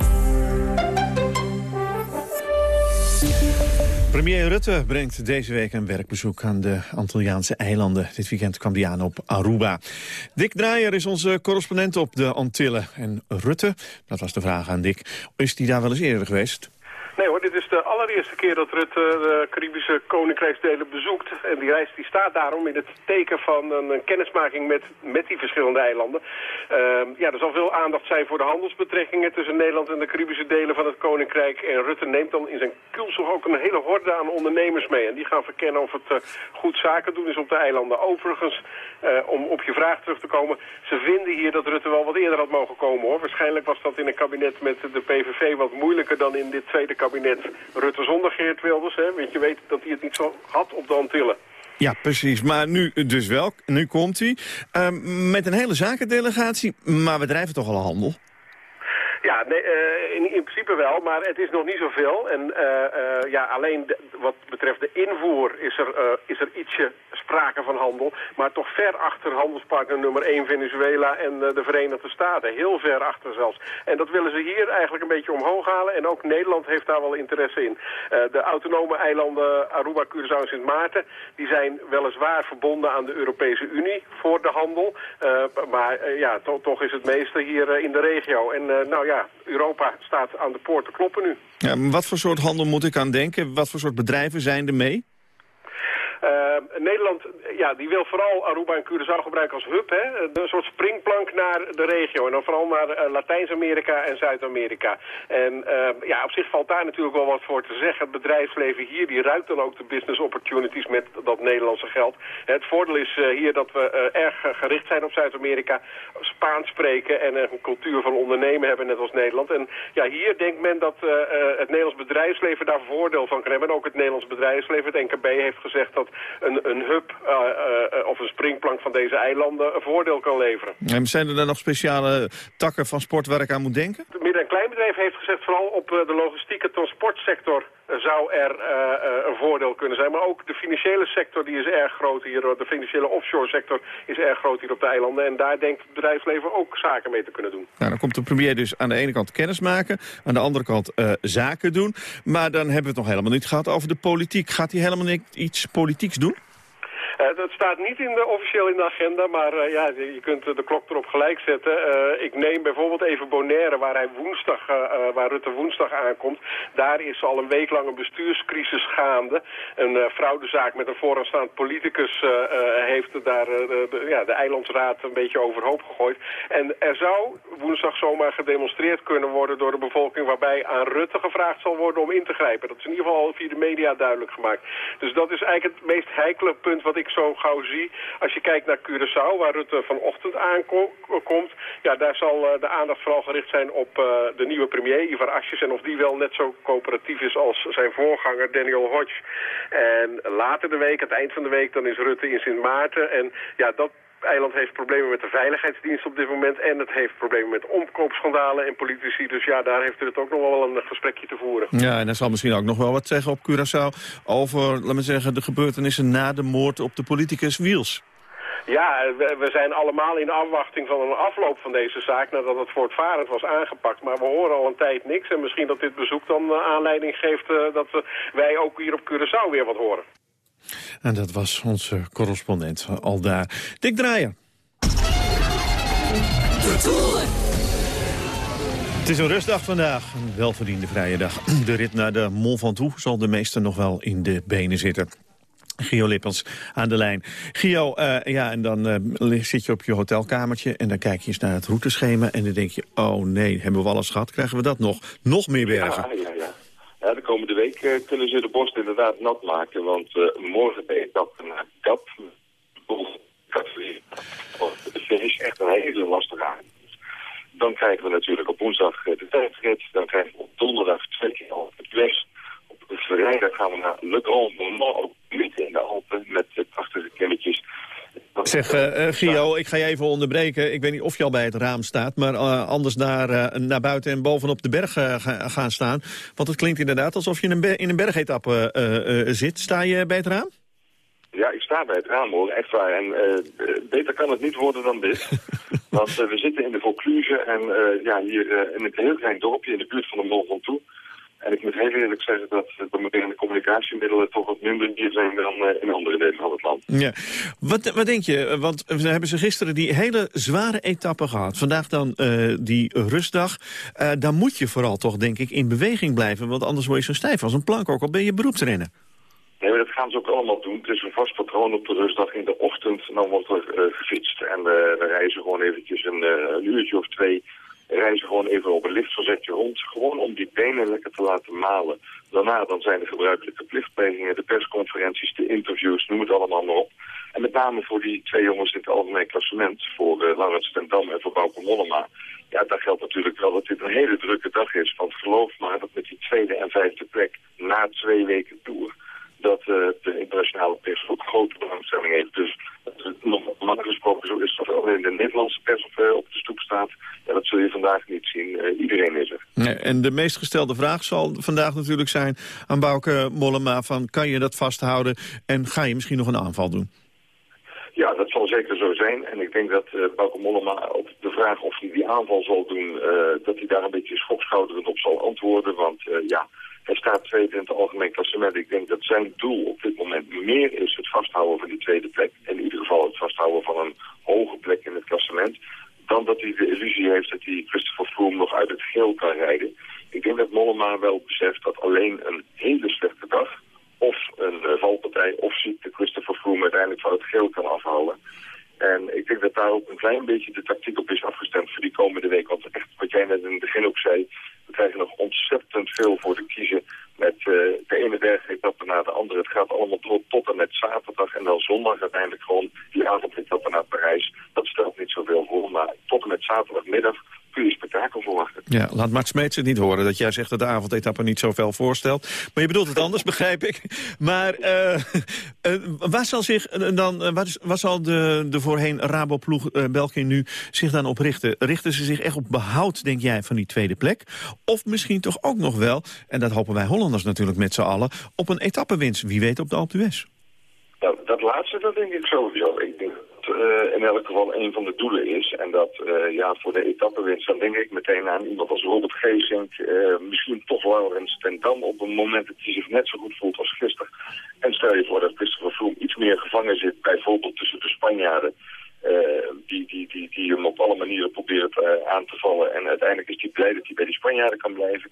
Premier Rutte brengt deze week een werkbezoek aan de Antilliaanse eilanden. Dit weekend kwam hij aan op Aruba. Dick Draaier is onze correspondent op de Antillen. En Rutte, dat was de vraag aan Dick, is hij daar wel eens eerder geweest? Nee hoor, dit is de allereerste keer dat Rutte de Caribische Koninkrijksdelen bezoekt. En die reis die staat daarom in het teken van een, kennismaking met, met die verschillende eilanden. Uh, ja, er zal veel aandacht zijn voor de handelsbetrekkingen tussen Nederland en de Caribische delen van het Koninkrijk. En Rutte neemt dan in zijn kulzog ook een hele horde aan ondernemers mee. En die gaan verkennen of het uh, goed zaken doen is op de eilanden. Overigens, om op je vraag terug te komen, ze vinden hier dat Rutte wel wat eerder had mogen komen hoor. Waarschijnlijk was dat in een kabinet met de PVV wat moeilijker dan in dit tweede kabinet Rutte zonder Geert Wilders. Hè, want je weet dat hij het niet zo had op de Antillen. Ja, precies. Maar nu dus wel. Nu komt hij. Uh, met een hele zakendelegatie. Maar we drijven toch al handel? Ja, nee, uh, in, in, principe wel, maar het is nog niet zoveel. En uh, uh, ja, alleen wat betreft de invoer is er, is er ietsje sprake van handel. Maar toch ver achter handelspartner nummer 1 Venezuela en de Verenigde Staten. Heel ver achter zelfs. En dat willen ze hier eigenlijk een beetje omhoog halen. En ook Nederland heeft daar wel interesse in. de autonome eilanden Aruba, Curaçao en Sint Maarten... die zijn weliswaar verbonden aan de Europese Unie voor de handel. maar ja, to toch is het meeste hier in de regio. En nou ja, Europa staat aan de poort te kloppen nu. Ja, wat voor soort handel moet ik aan denken? Wat voor soort bedrijven zijn er mee? Uh, Nederland ja, die wil vooral Aruba en Curaçao gebruiken als hub. Hè? Een soort springplank naar de regio. En dan vooral naar uh, Latijns-Amerika en Zuid-Amerika. En uh, ja, op zich valt daar natuurlijk wel wat voor te zeggen. Het bedrijfsleven hier die ruikt dan ook de business opportunities met dat Nederlandse geld. Het voordeel is hier dat we erg gericht zijn op Zuid-Amerika. Spaans spreken en een cultuur van ondernemen hebben net als Nederland. En ja, hier denkt men dat het Nederlands bedrijfsleven daar voordeel van kan hebben. En ook het Nederlands bedrijfsleven, het NKB, heeft gezegd dat een, een hub uh, of een springplank van deze eilanden een voordeel kan leveren. En zijn er dan nog speciale takken van sport waar ik aan moet denken? Het midden- en kleinbedrijf heeft gezegd vooral op de logistieke transportsector zou er uh, een voordeel kunnen zijn. Maar ook de financiële sector die is erg groot hier. De financiële offshore sector is erg groot hier op de eilanden. En daar denkt het bedrijfsleven ook zaken mee te kunnen doen. Nou, dan komt de premier dus aan de ene kant kennis maken. Aan de andere kant uh, zaken doen. Maar dan hebben we het nog helemaal niet gehad over de politiek. Gaat hij helemaal niet iets politieks doen? Dat staat niet in de, officieel in de agenda, maar ja, je kunt de klok erop gelijk zetten. ik neem bijvoorbeeld even Bonaire, waar, hij woensdag, waar Rutte woensdag aankomt. Daar is al een week lang een bestuurscrisis gaande. Een fraudezaak met een vooraanstaand politicus heeft daar de, ja, de eilandsraad een beetje overhoop gegooid. En er zou woensdag zomaar gedemonstreerd kunnen worden door de bevolking... waarbij aan Rutte gevraagd zal worden om in te grijpen. Dat is in ieder geval via de media duidelijk gemaakt. Dus dat is eigenlijk het meest heikele punt wat ik zo gauw zie. Als je kijkt naar Curaçao, waar Rutte vanochtend aankomt... ja, daar zal eh, de aandacht vooral gericht zijn op uh, de nieuwe premier, Ivar Asjes... en of die wel net zo coöperatief is als zijn voorganger Daniel Hodge. En later de week, het eind van de week, dan is Rutte in Sint Maarten. En ja, dat eiland heeft problemen met de veiligheidsdienst op dit moment... en het heeft problemen met omkoopschandalen en politici. Dus ja, daar heeft het ook nog wel een gesprekje te voeren. Ja, en hij zal misschien ook nog wel wat zeggen op Curaçao... over, laten we zeggen, de gebeurtenissen na de moord op de politicus Wiels. Ja, we, zijn allemaal in afwachting van een afloop van deze zaak... nadat het voortvarend was aangepakt. Maar we horen al een tijd niks. En misschien dat dit bezoek dan uh, aanleiding geeft... Uh, dat wij ook hier op Curaçao weer wat horen. En dat was onze correspondent al daar. Dick Draaier. Het is een rustdag vandaag, een welverdiende vrije dag. De rit naar de Mont Ventoux zal de meesten nog wel in de benen zitten. Gio Lippens aan de lijn. Gio, uh, ja, en dan uh, zit je op je hotelkamertje... en dan kijk je eens naar het routeschema en dan denk je... oh nee, hebben we alles gehad, krijgen we dat nog? Nog meer bergen? Ja, ja, ja. Ja, de komende week uh, kunnen ze de borst inderdaad nat maken. Want uh, morgen ben je etappe naar Kap. De finish echt een hele lastige aan. Dan krijgen we natuurlijk op woensdag uh, de tijdrit. Dan krijgen we op donderdag twee keer al het west. Op vrijdag gaan we naar Le Grand ook midden in de Alpen, met prachtige klimmetjes. Zeg, uh, Gio, ik ga je even onderbreken. Ik weet niet of je al bij het raam staat, maar uh, anders naar, uh, naar buiten en bovenop de berg gaan staan. Want het klinkt inderdaad alsof je in een, in een bergetappe zit. Sta je bij het raam? Ja, ik sta bij het raam hoor, echt waar. En beter kan het niet worden dan dit. Want we zitten in de Vaucluse en ja, hier in een heel klein dorpje in de buurt van de. En ik moet heel eerlijk zeggen dat de moderne communicatiemiddelen toch wat minder hier zijn dan uh, in andere delen van het land. Ja. Wat, wat denk je? Want we hebben ze gisteren die hele zware etappe gehad. Vandaag dan uh, die rustdag. Uh, daar moet je vooral toch denk ik in beweging blijven. Want anders word je zo stijf als een plank, ook al ben je beroepsrennen. Nee, maar dat gaan ze ook allemaal doen. Het is een vast patroon op de rustdag in de ochtend. Dan wordt er gefietst. En we reizen gewoon eventjes een, een uurtje of twee reizen gewoon even op een liftverzetje rond. Gewoon om die benen lekker te laten malen. Daarna dan zijn de gebruikelijke plichtplegingen, de persconferenties, de interviews, noem het allemaal maar op. En met name voor die twee jongens in het algemeen klassement, voor uh, Laurens ten Dam en voor Bauke Mollema. Ja, daar geldt natuurlijk wel dat dit een hele drukke dag is. Want geloof maar dat met die tweede en vijfde plek na twee weken tour dat uh, de internationale pers ook grote belangstelling heeft. Dus nog makkelijk gesproken zo is dat alleen de Nederlandse pers op, uh, op de stoep staat. Ja, dat zul je vandaag niet zien. Iedereen is er. Nee, en de meest gestelde vraag zal vandaag natuurlijk zijn aan Bouke Mollema van kan je dat vasthouden en ga je misschien nog een aanval doen? Ja, dat zal zeker zo zijn. En ik denk dat uh, Bauke Mollema op de vraag of hij die aanval zal doen, uh, dat hij daar een beetje schokschouderend op zal antwoorden. Want uh, ja, hij staat tweede in het algemeen klassement. Ik denk dat zijn doel op dit moment meer is het vasthouden van die tweede plek. In ieder geval het vasthouden van een hoge plek in het klassement. Dan dat hij de illusie heeft dat hij Christopher Froome nog uit het geel kan rijden. Ik denk dat Mollema wel beseft dat alleen een hele slechte dag of een uh, valpartij of ziekte Christopher Froome uiteindelijk van het geel kan afhouden. En ik denk dat daar ook een klein beetje de tactiek op is afgestemd voor die komende week. Want echt, wat jij net in het begin ook zei, we krijgen nog ontzettend veel voor te kiezen met uh, de ene bergetappe na de andere. Het gaat allemaal tot, tot en met zaterdag en dan zondag uiteindelijk gewoon die avondetappe naar Parijs. Dat stelt niet zoveel voor, maar tot en met zaterdagmiddag kun je spektakel verwachten. Ja, laat Max Smeets het niet horen dat jij zegt dat de avondetappe niet zoveel voorstelt. Maar je bedoelt het anders, begrijp ik. Maar uh, waar zal zich dan, waar, zal de, de voorheen Raboploeg uh, België nu zich dan op richten? Ze zich echt op behoud, denk jij, van die tweede plek? Of misschien toch ook nog wel, en dat hopen wij Hollanders natuurlijk met z'n allen, op een etappewinst, wie weet op de Alpe d'Huez? Nou, dat laatste, dat denk ik sowieso. Ik denk in elk geval een van de doelen is. En dat uh, ja, voor de etappenwinst, dan denk ik meteen aan iemand als Robert Geesink. Uh, misschien toch Laurens ten Dam op een moment dat hij zich net zo goed voelt als gisteren. En stel je voor dat Christopher Froome iets meer gevangen zit, bijvoorbeeld tussen de Spanjaarden. die, die, die, die hem op alle manieren probeert aan te vallen. En uiteindelijk is hij blij dat hij bij die Spanjaarden kan blijven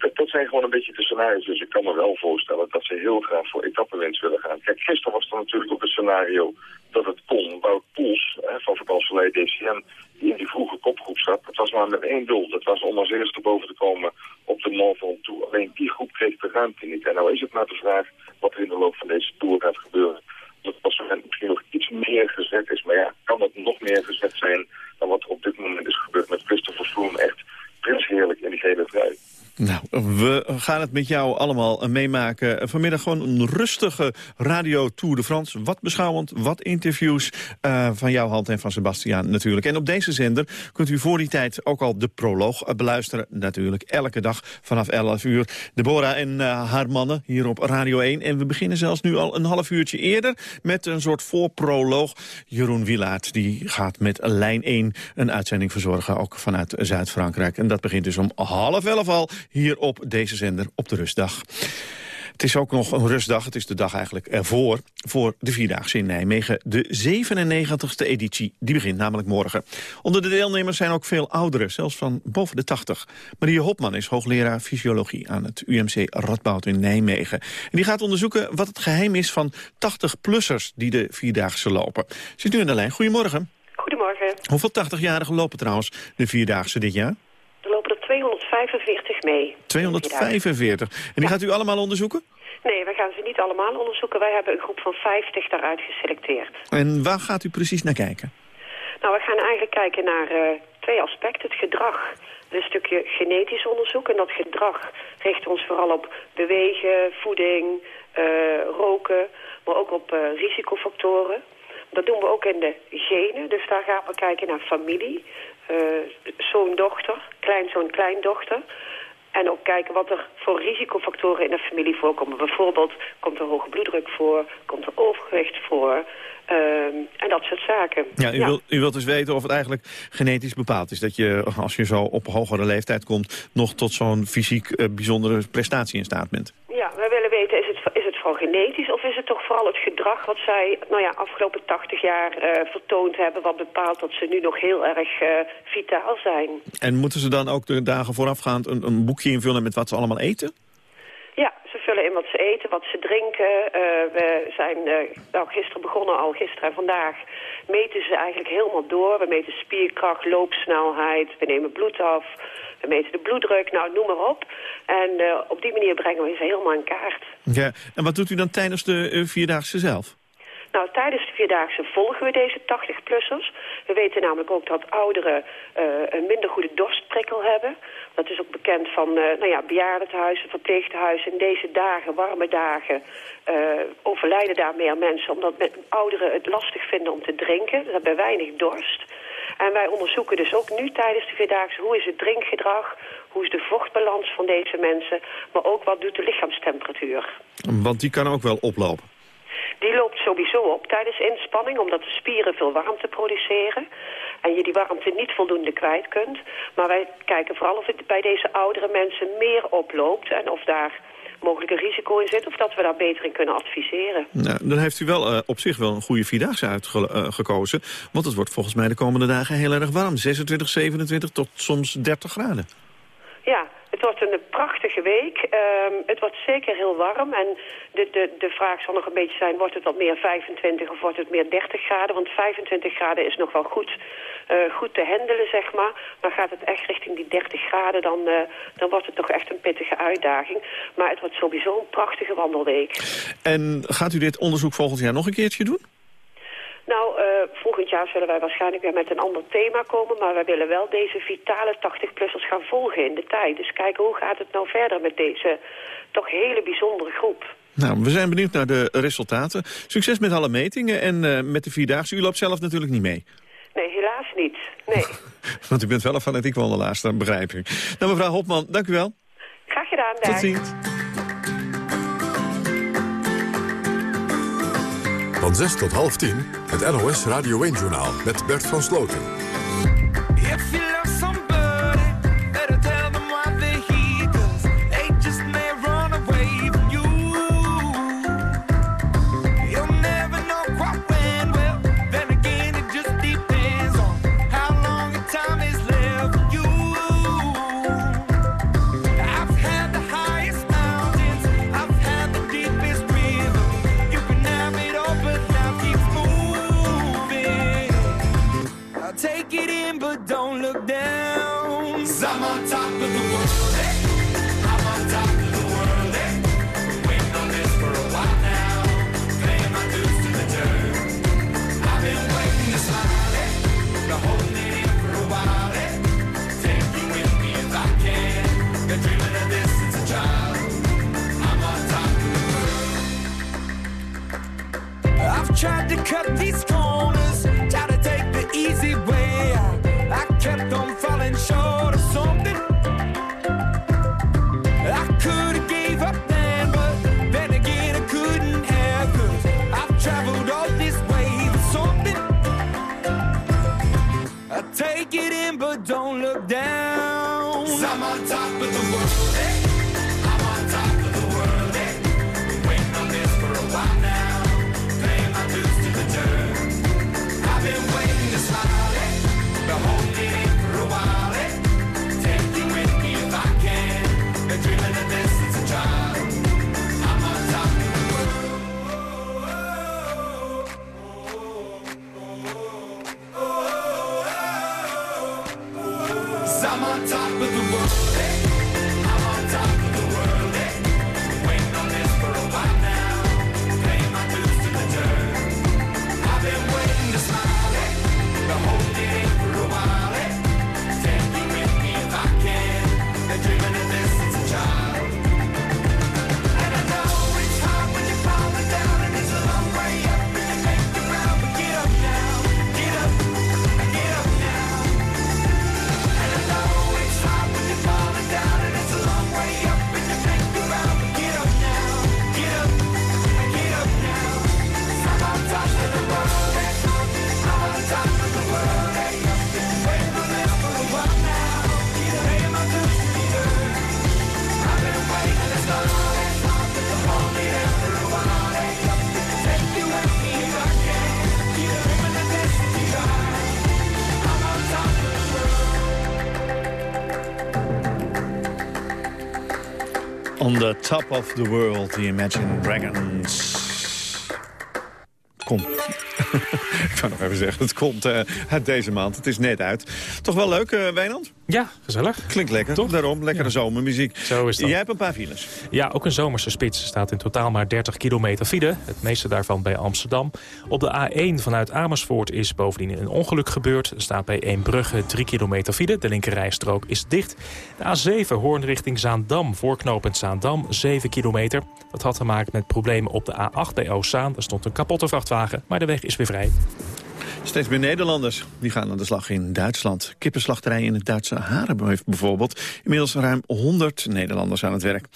dat zijn gewoon een beetje de scenario's. Dus ik kan me wel voorstellen dat ze heel graag voor etappenwinst willen gaan. Kijk, gisteren was er natuurlijk ook een scenario dat het kon. Wout Poels van Verbalselij DCM, die in die vroege kopgroep zat. Het was maar met één doel. Dat was om als eerste boven te komen op de Mont toe. Alleen die groep kreeg de ruimte niet. En nou is het maar de vraag wat er in de loop van deze Tour gaat gebeuren. Dat er misschien nog iets meer gezet is. Maar ja, kan het nog meer gezet zijn dan wat op dit moment is gebeurd met Christopher Froome. Echt prins heerlijk in die gele trui. Nou, we gaan het met jou allemaal meemaken. Vanmiddag gewoon een rustige radio Tour de France. Wat beschouwend, wat interviews uh, van jouw hand en van Sebastiaan natuurlijk. En op deze zender kunt u voor die tijd ook al de proloog beluisteren. Natuurlijk elke dag vanaf 11 uur. Deborah en uh, haar mannen hier op Radio 1. En we beginnen zelfs nu al een half uurtje eerder met een soort voorproloog. Jeroen Wilaert die gaat met lijn 1 een uitzending verzorgen. Ook vanuit Zuid-Frankrijk. En dat begint dus om half elf al hier op deze zender op de rustdag. Het is ook nog een rustdag, het is de dag eigenlijk ervoor... voor de Vierdaagse in Nijmegen, de 97e editie. Die begint namelijk morgen. Onder de deelnemers zijn ook veel ouderen, zelfs van boven de 80. Marie Hopman is hoogleraar fysiologie aan het UMC Radboud in Nijmegen. En die gaat onderzoeken wat het geheim is van 80-plussers... die de Vierdaagse lopen. Zit u in de lijn, goedemorgen. Goedemorgen. Hoeveel 80-jarigen lopen trouwens de Vierdaagse dit jaar? Er lopen er 245 mee. 245. En die gaat u allemaal onderzoeken? Nee, we gaan ze niet allemaal onderzoeken. Wij hebben een groep van 50 daaruit geselecteerd. En waar gaat u precies naar kijken? Nou, we gaan eigenlijk kijken naar uh, twee aspecten. Het gedrag, een stukje genetisch onderzoek. En dat gedrag richt ons vooral op bewegen, voeding, uh, roken, maar ook op uh, risicofactoren. Dat doen we ook in de genen, dus daar gaan we kijken naar familie, zoon-dochter, kleinzoon, kleindochter. En ook kijken wat er voor risicofactoren in de familie voorkomen. Bijvoorbeeld komt er hoge bloeddruk voor, komt er overgewicht voor uh, en dat soort zaken. Ja, u, ja. Wilt, u wilt dus weten of het eigenlijk genetisch bepaald is. Dat je, als je zo op hogere leeftijd komt, nog tot zo'n fysiek uh, bijzondere prestatie in staat bent. Ja, wij willen weten, is het, is het vooral genetisch of is het toch vooral het gedrag wat zij nou ja, afgelopen 80 jaar uh, vertoond hebben... wat bepaalt dat ze nu nog heel erg uh, vitaal zijn. En moeten ze dan ook de dagen voorafgaand een, een boekje invullen met wat ze allemaal eten? Ja, ze vullen in wat ze eten, wat ze drinken. Uh, we zijn uh, nou, gisteren begonnen, al gisteren en vandaag meten ze eigenlijk helemaal door. We meten spierkracht, loopsnelheid, we nemen bloed af, we meten de bloeddruk, nou noem maar op. En uh, op die manier brengen we ze helemaal in kaart. Ja, en wat doet u dan tijdens de Vierdaagse zelf? Nou, tijdens de Vierdaagse volgen we deze 80-plussers. We weten namelijk ook dat ouderen uh, een minder goede dorstprikkel hebben. Dat is ook bekend van uh, nou ja, bejaardentehuizen, verpleegtehuizen. In deze dagen, warme dagen, uh, overlijden daar meer mensen... omdat ouderen het lastig vinden om te drinken. Ze hebben weinig dorst. En wij onderzoeken dus ook nu tijdens de Vierdaagse... hoe is het drinkgedrag, hoe is de vochtbalans van deze mensen... maar ook wat doet de lichaamstemperatuur. Want die kan ook wel oplopen. Die loopt sowieso op tijdens inspanning, omdat de spieren veel warmte produceren. En je die warmte niet voldoende kwijt kunt. Maar wij kijken vooral of het bij deze oudere mensen meer oploopt. En of daar mogelijk een risico in zit. Of dat we daar beter in kunnen adviseren. Nou, dan heeft u wel uh, op zich wel een goede vierdaagse uitgekozen. Uh, want het wordt volgens mij de komende dagen heel erg warm. 26, 27 tot soms 30 graden. Het wordt een prachtige week. Um, het wordt zeker heel warm. En de, de, de vraag zal nog een beetje zijn, wordt het wat meer 25 of wordt het meer 30 graden? Want 25 graden is nog wel goed, uh, goed te handelen, zeg maar. Maar gaat het echt richting die 30 graden, dan, uh, dan wordt het toch echt een pittige uitdaging. Maar het wordt sowieso een prachtige wandelweek. En gaat u dit onderzoek volgend jaar nog een keertje doen? Nou, uh, volgend jaar zullen wij waarschijnlijk weer met een ander thema komen. Maar wij willen wel deze vitale 80-plussers gaan volgen in de tijd. Dus kijken hoe gaat het nou verder met deze toch hele bijzondere groep. Nou, we zijn benieuwd naar de resultaten. Succes met alle metingen en uh, met de Vierdaagse. U loopt zelf natuurlijk niet mee. Nee, helaas niet. Nee. Want u bent wel een fanatiek wandelaar, dat begrijp ik. Nou, mevrouw Hopman, dank u wel. Graag gedaan, Tot ziens. Van 6 tot half 10, het NOS Radio 1-journaal met Bert van Sloten. cut these top of the world, the Imagine Dragons. Kom. Ik zou nog even zeggen, het komt uh, uit deze maand. Het is net uit. Toch wel leuk, uh, Wijnand? Ja, gezellig. Klinkt lekker, Toch? daarom. Lekkere ja. zomermuziek. Zo is dat. Jij hebt een paar files. Ja, ook een zomerse spits. Er staat in totaal maar 30 kilometer file. Het meeste daarvan bij Amsterdam. Op de A1 vanuit Amersfoort is bovendien een ongeluk gebeurd. Er staat bij Eembrugge 3 kilometer file. De linkerrijstrook is dicht. De A7 Hoorn richting Zaandam. Voorknopend Zaandam 7 kilometer. Dat had te maken met problemen op de A8 bij Oostzaan. Er stond een kapotte vrachtwagen, maar de weg is weer vrij. Steeds meer Nederlanders die gaan aan de slag in Duitsland. Kippenslachterij in het Duitse Haren heeft bijvoorbeeld inmiddels ruim 100 Nederlanders aan het werk.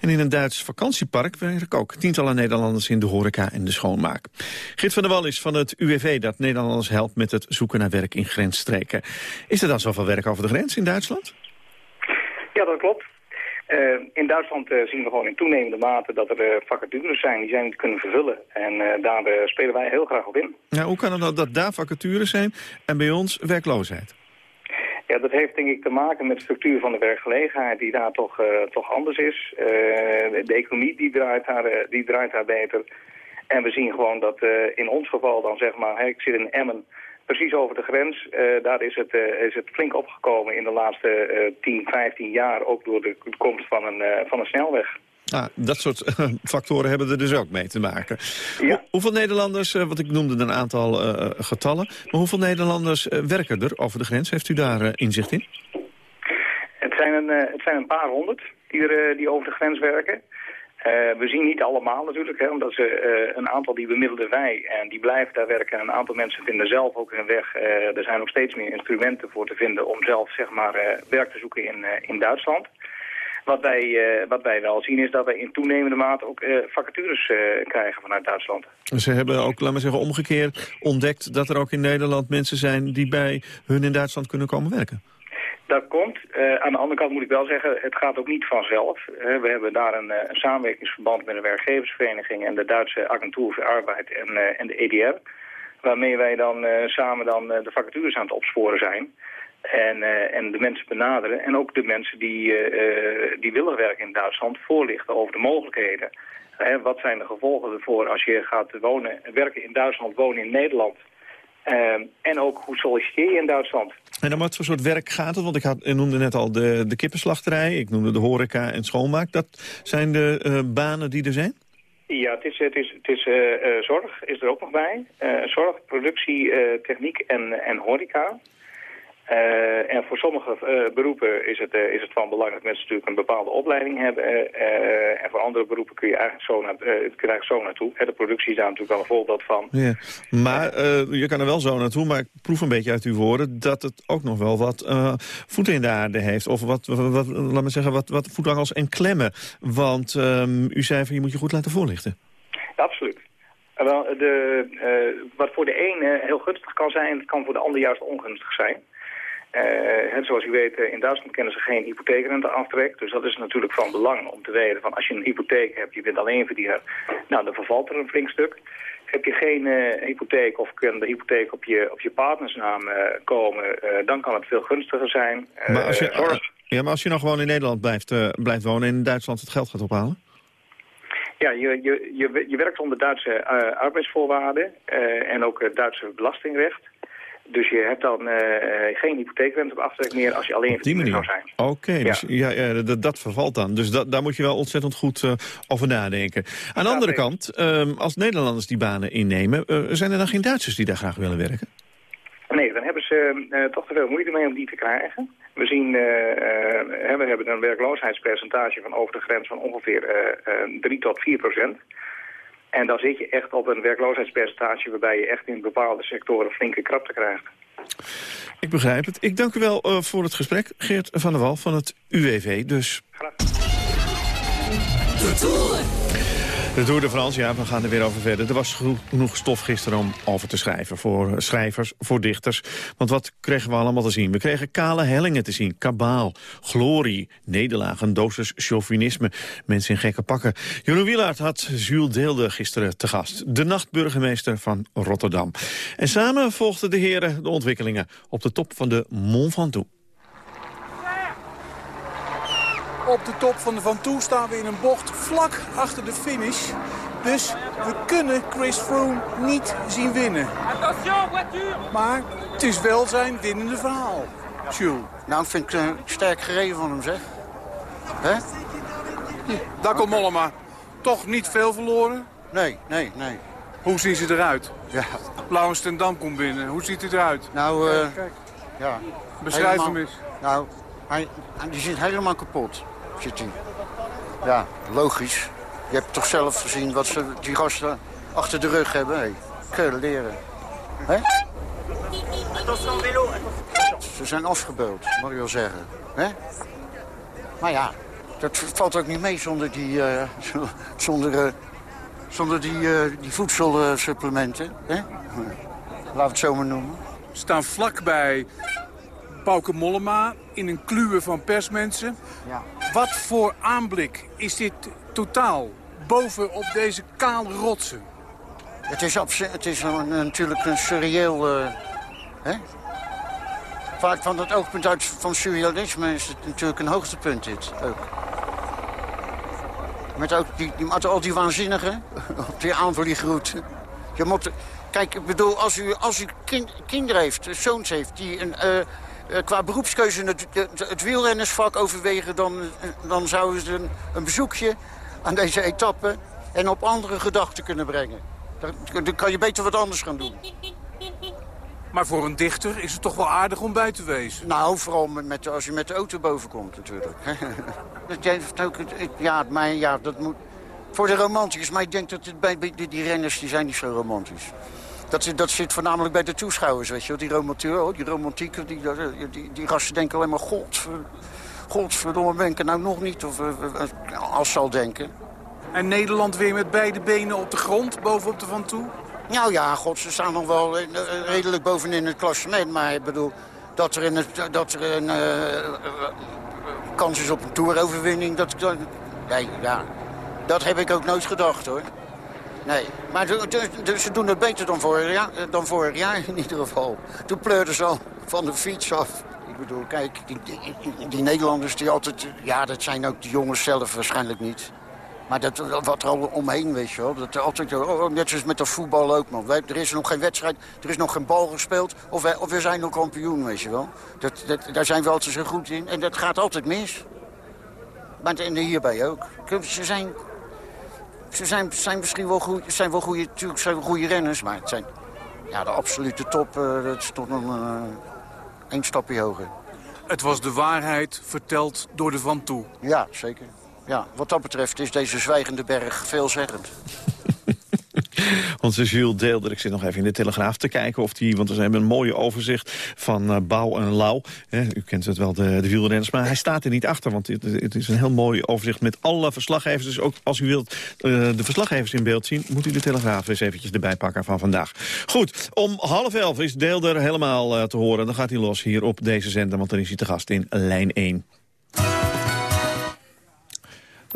En in een Duits vakantiepark werken ook tientallen Nederlanders in de horeca en de schoonmaak. Git van der Wal is van het UWV dat Nederlanders helpt met het zoeken naar werk in grensstreken. Is er dan zoveel werk over de grens in Duitsland? Ja, dat klopt. Uh, in Duitsland uh, zien we gewoon in toenemende mate dat er uh, vacatures zijn die zij niet kunnen vervullen. En daar spelen wij heel graag op in. Ja, hoe kan het nou dat daar vacatures zijn en bij ons werkloosheid? Ja, dat heeft denk ik te maken met de structuur van de werkgelegenheid die daar toch, toch anders is. de economie die draait, daar, die draait daar beter. En we zien gewoon dat in ons geval dan zeg maar, hey, ik zit in Emmen precies over de grens. Uh, daar is het, uh, is het flink opgekomen in de laatste uh, 10, 15 jaar. Ook door de komst van een, van een snelweg. Ah, dat soort factoren hebben er dus ook mee te maken. Ja. hoeveel Nederlanders, want ik noemde een aantal getallen... maar hoeveel Nederlanders werken er over de grens? Heeft u daar inzicht in? Het zijn, een, het zijn een paar honderd die, er, die over de grens werken. Uh, we zien niet allemaal natuurlijk, hè, omdat ze uh, een aantal die bemiddelden wij en die blijven daar werken. En een aantal mensen vinden zelf ook hun weg. Uh, er zijn ook steeds meer instrumenten voor te vinden om zelf zeg maar, werk te zoeken in, in Duitsland. Wat wij, wat wij wel zien is dat wij in toenemende mate ook vacatures krijgen vanuit Duitsland. Ze hebben ook, laat maar zeggen, omgekeerd ontdekt dat er ook in Nederland mensen zijn die bij hun in Duitsland kunnen komen werken. Dat komt. Uh, aan de andere kant moet ik wel zeggen, het gaat ook niet vanzelf. Uh, we hebben daar een, uh, een, samenwerkingsverband met een werkgeversvereniging en de Duitse Agentuur voor Arbeid en, en de EDR. Waarmee wij dan samen dan, de vacatures aan het opsporen zijn. En, en de mensen benaderen. En ook de mensen die, die willen werken in Duitsland voorlichten over de mogelijkheden. wat zijn de gevolgen ervoor als je gaat wonen, werken in Duitsland, wonen in Nederland... Ehm, en ook hoe solliciteer je in Duitsland? En om wat voor soort werk gaat het? Want ik, had, ik noemde net al de, de kippenslachterij, ik noemde de horeca en schoonmaak. Dat zijn de uh, banen die er zijn? Ja, het is, het is, het is uh, uh, zorg, is er ook nog bij. zorg, productie, techniek en, en horeca. Uh, en voor sommige uh, beroepen is het, uh, is het van belang dat mensen natuurlijk een bepaalde opleiding hebben. en voor andere beroepen kun je eigenlijk zo, naar, kun je zo naartoe. de productie is daar natuurlijk wel een voorbeeld van. Ja. Maar je kan er wel zo naartoe, maar ik proef een beetje uit uw woorden... dat het ook nog wel wat voeten in de aarde heeft. Of wat, wat, laat me zeggen, wat, wat voetangels en klemmen. Want um, u zei van je moet je goed laten voorlichten. absoluut. Wel, de, wat voor de ene heel gunstig kan zijn, kan voor de ander juist ongunstig zijn. Uh, zoals u weet, in Duitsland kennen ze geen hypotheekrenteaftrek. Dus dat is natuurlijk van belang om te weten van als je een hypotheek hebt, je bent alleen verdiener, nou dan vervalt er een flink stuk. Heb je geen uh, hypotheek of kan de hypotheek op je, op je partnersnaam uh, komen, dan kan het veel gunstiger zijn. maar als je, ja, maar als je nog gewoon in Nederland blijft, blijft wonen en in Duitsland het geld gaat ophalen? Ja, je, je, je, je werkt onder Duitse arbeidsvoorwaarden en ook Duitse belastingrecht. Dus je hebt dan uh, geen hypotheekrente op aftrek meer als je alleen verdiener zou zijn. Oké, dus ja, ja dat, dat, vervalt dan. Dus dat, daar moet je wel ontzettend goed uh, over nadenken. Aan de andere kant, um, als Nederlanders die banen innemen... Uh, zijn er dan geen Duitsers die daar graag willen werken? Nee, dan hebben ze toch te veel moeite mee om die te krijgen. We zien, we hebben een werkloosheidspercentage van over de grens van ongeveer 3 tot 4 procent. En dan zit je echt op een werkloosheidspercentage... waarbij je echt in bepaalde sectoren flinke krapte krijgt. Ik begrijp het. Ik dank u wel uh, voor het gesprek. Geert van der Wal van het UWV dus. Graag. De Tour de France, ja, we gaan er weer over verder. Er was genoeg stof gisteren om over te schrijven. Voor schrijvers, voor dichters. Want wat kregen we allemaal te zien? We kregen kale hellingen te zien. Kabaal, glorie, nederlaag, een dosis chauvinisme. Mensen in gekke pakken. Jeroen Wielaert had Jules Deelde gisteren te gast. De nachtburgemeester van Rotterdam. En samen volgden de heren de ontwikkelingen op de top van de Mont Ventoux. Op de top van de Van Toe staan we in een bocht vlak achter de finish. Dus we kunnen Chris Froome niet zien winnen. Maar het is wel zijn winnende verhaal. Jules. Nou, ik vind het uh, sterk gereden van hem, zeg. Hè? Daar komt Mollema. Toch niet veel verloren? Nee, nee, nee. Hoe zien ze eruit? Ja. Blauwe Stendam komt binnen. Hoe ziet hij eruit? Nou, uh, kijk, ja. Beschrijf helemaal, hem eens. Nou, hij, die zit helemaal kapot Ja, logisch. Je hebt toch zelf gezien wat ze, die gasten achter de rug hebben. Hey, kunnen leren. Hè? Ze zijn afgebeuld, mag je wel zeggen. Hè? Maar ja, dat valt ook niet mee zonder die, uh, zonder, uh, zonder die, uh, die voedselsupplementen. Hè? Laat het zo maar noemen. We staan vlakbij Pauke Mollema in een kluwe van persmensen. Ja. Wat voor aanblik is dit totaal boven op deze kale rotsen? Het is, het is een, natuurlijk een surreëel... Uh, hè? Vaak van het oogpunt uit van surrealisme is het natuurlijk een hoogtepunt dit ook. Met, ook die, die, met al die waanzinnigen op die aanvliegroute. Je moet, kijk, ik bedoel, als u, als u kind, kinderen heeft, zoons heeft... die een, uh, qua beroepskeuze het, het, het, wielrennersvak overwegen... dan, dan zouden ze een, een, bezoekje aan deze etappe en op andere gedachten kunnen brengen. Dan, dan kan je beter wat anders gaan doen. Maar voor een dichter is het toch wel aardig om bij te wezen? Nou, vooral met, als je met de auto boven komt natuurlijk. dat heeft ook, ja, maar, ja, dat moet... Voor de romantisch, maar ik denk dat het bij, die, die renners die zijn niet zo romantisch. Dat, dat zit voornamelijk bij de toeschouwers, weet je Die romantiek, die romantiek, die, die, die, gasten denken alleen maar... God, godverdomme, ben ik er nou nog niet? Of als zal denken. En Nederland weer met beide benen op de grond, bovenop de Van Toe? Nou ja, god, ze staan nog wel redelijk bovenin het klassement. Maar ik bedoel, dat er een, dat er een uh, kans is op een toeroverwinning... Dat, dat, nee, ja, dat heb ik ook nooit gedacht, hoor. Nee, maar ze doen het beter dan vorig, jaar, dan vorig jaar in ieder geval. Toen pleurden ze al van de fiets af. Ik bedoel, kijk, die, die, die, Nederlanders die altijd... Ja, dat zijn ook de jongens zelf waarschijnlijk niet. Maar dat, wat er al omheen, weet je wel. Dat altijd, oh, net zoals met de voetbal ook, man. Er is nog geen wedstrijd, er is nog geen bal gespeeld. Of, wij, of we zijn nog kampioen, weet je wel. Dat, dat, daar zijn we altijd zo goed in. En dat gaat altijd mis. Maar en hierbij ook. Ze zijn ze zijn, zijn misschien wel goede, zijn wel goede, natuurlijk zijn wel goede renners, maar het zijn ja, de absolute top. Uh, dat is toch nog uh, één stapje hoger. Het was de waarheid verteld door de Van Toe. Ja, zeker. Ja, wat dat betreft is deze zwijgende berg veelzeggend. Onze Jules Deelder, ik zit nog even in de Telegraaf te kijken of die, want we hebben een mooie overzicht van uh, Bouw en Lau. u kent het wel, de, de wielrenners, maar hij staat er niet achter, want het, is een heel mooi overzicht met alle verslaggevers. Dus ook als u wilt uh, de verslaggevers in beeld zien, moet u de Telegraaf eens eventjes erbij pakken van vandaag. Goed, om half elf is Deelder helemaal uh, te horen. Dan gaat hij los hier op deze zender, want dan is hij te gast in lijn 1.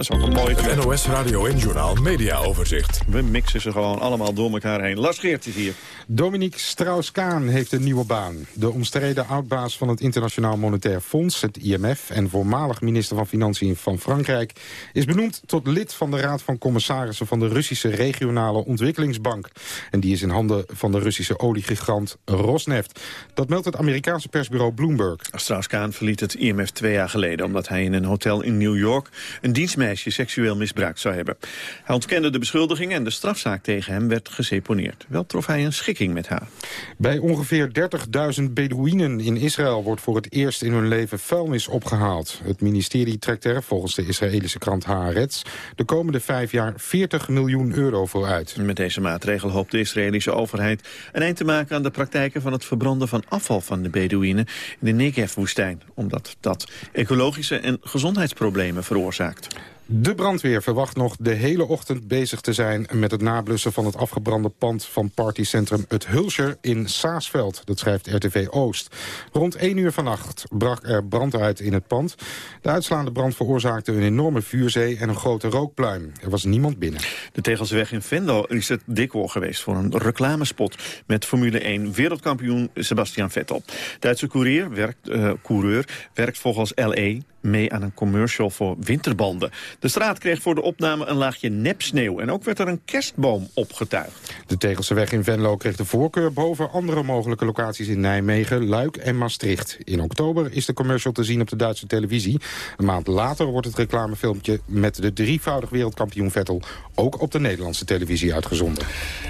Dat is ook een mooie... Het NOS Radio en Journaal Media Overzicht. We mixen ze gewoon allemaal door elkaar heen. Lars Geert is hier. Dominique Strauss-Kaan heeft een nieuwe baan. De omstreden oudbaas van het Internationaal Monetair Fonds, het IMF... en voormalig minister van Financiën van Frankrijk... is benoemd tot lid van de Raad van Commissarissen... van de Russische Regionale Ontwikkelingsbank. En die is in handen van de Russische oliegigant Rosneft. Dat meldt het Amerikaanse persbureau Bloomberg. Strauss-Kaan verliet het IMF twee jaar geleden... omdat hij in een hotel in New York een dienstmeisje seksueel misbruikt zou hebben. Hij ontkende de beschuldiging en de strafzaak tegen hem werd geseponeerd. Wel trof hij een schikking met haar. Bij ongeveer 30.000 Bedouinen in Israël wordt voor het eerst in hun leven vuilnis opgehaald. Het ministerie trekt er, volgens de Israëlische krant Haaretz, de komende vijf jaar 40 miljoen euro voor uit. Met deze maatregel hoopt de Israëlische overheid een eind te maken aan de praktijken van het verbranden van afval van de Bedouinen in de Negev-woestijn, omdat dat ecologische en gezondheidsproblemen veroorzaakt. De brandweer verwacht nog de hele ochtend bezig te zijn... met het nablussen van het afgebrande pand van partycentrum Het Hulscher in Saasveld. Dat schrijft RTV Oost. Rond 1 uur vannacht brak er brand uit in het pand. De uitslaande brand veroorzaakte een enorme vuurzee en een grote rookpluim. Er was niemand binnen. De Tegelsweg in Venlo is het decor geweest voor een reclamespot... met Formule 1 wereldkampioen Sebastian Vettel. Duitse uh, coureur werkt volgens LE mee aan een commercial voor winterbanden. De straat kreeg voor de opname een laagje nepsneeuw... en ook werd er een kerstboom opgetuigd. De Tegelse weg in Venlo kreeg de voorkeur boven andere mogelijke locaties in Nijmegen, Luik en Maastricht. In oktober is de commercial te zien op de Duitse televisie. Een maand later wordt het reclamefilmpje met de drievoudig wereldkampioen Vettel... ook op de Nederlandse televisie uitgezonden.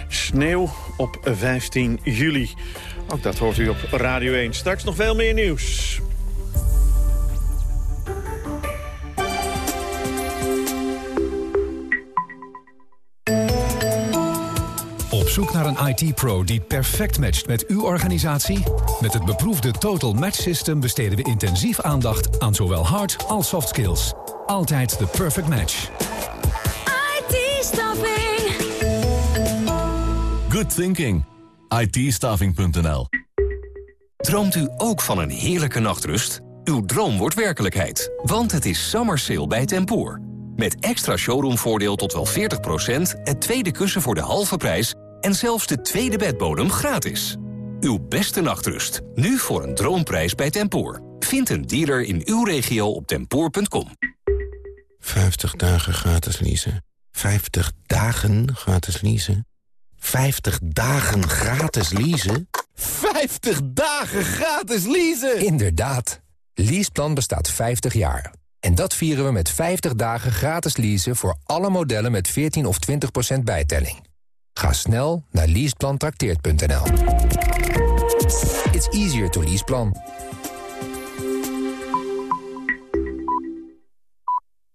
Sneeuw op 15 juli. Ook dat hoort u op Radio 1. Straks nog veel meer nieuws. Zoek naar een IT-pro die perfect matcht met uw organisatie? Met het beproefde Total Match System besteden we intensief aandacht aan zowel hard als soft skills. Altijd de perfect match. IT-staffing. Good thinking. it Droomt u ook van een heerlijke nachtrust? Uw droom wordt werkelijkheid, want het is summer sale bij Tempoor. Met extra showroomvoordeel tot wel 40%, het tweede kussen voor de halve prijs... en zelfs de tweede bedbodem gratis. Uw beste nachtrust, nu voor een droomprijs bij Tempoor. Vind een dealer in uw regio op tempoor.com. 50 dagen gratis leasen. 50 dagen gratis leasen. 50 dagen gratis leasen. 50 dagen gratis leasen! Inderdaad. Leaseplan bestaat 50 jaar. En dat vieren we met 50 dagen gratis leasen voor alle modellen met 14 of 20% bijtelling. Ga snel naar leaseplantrakteert.nl. It's easier to leaseplan.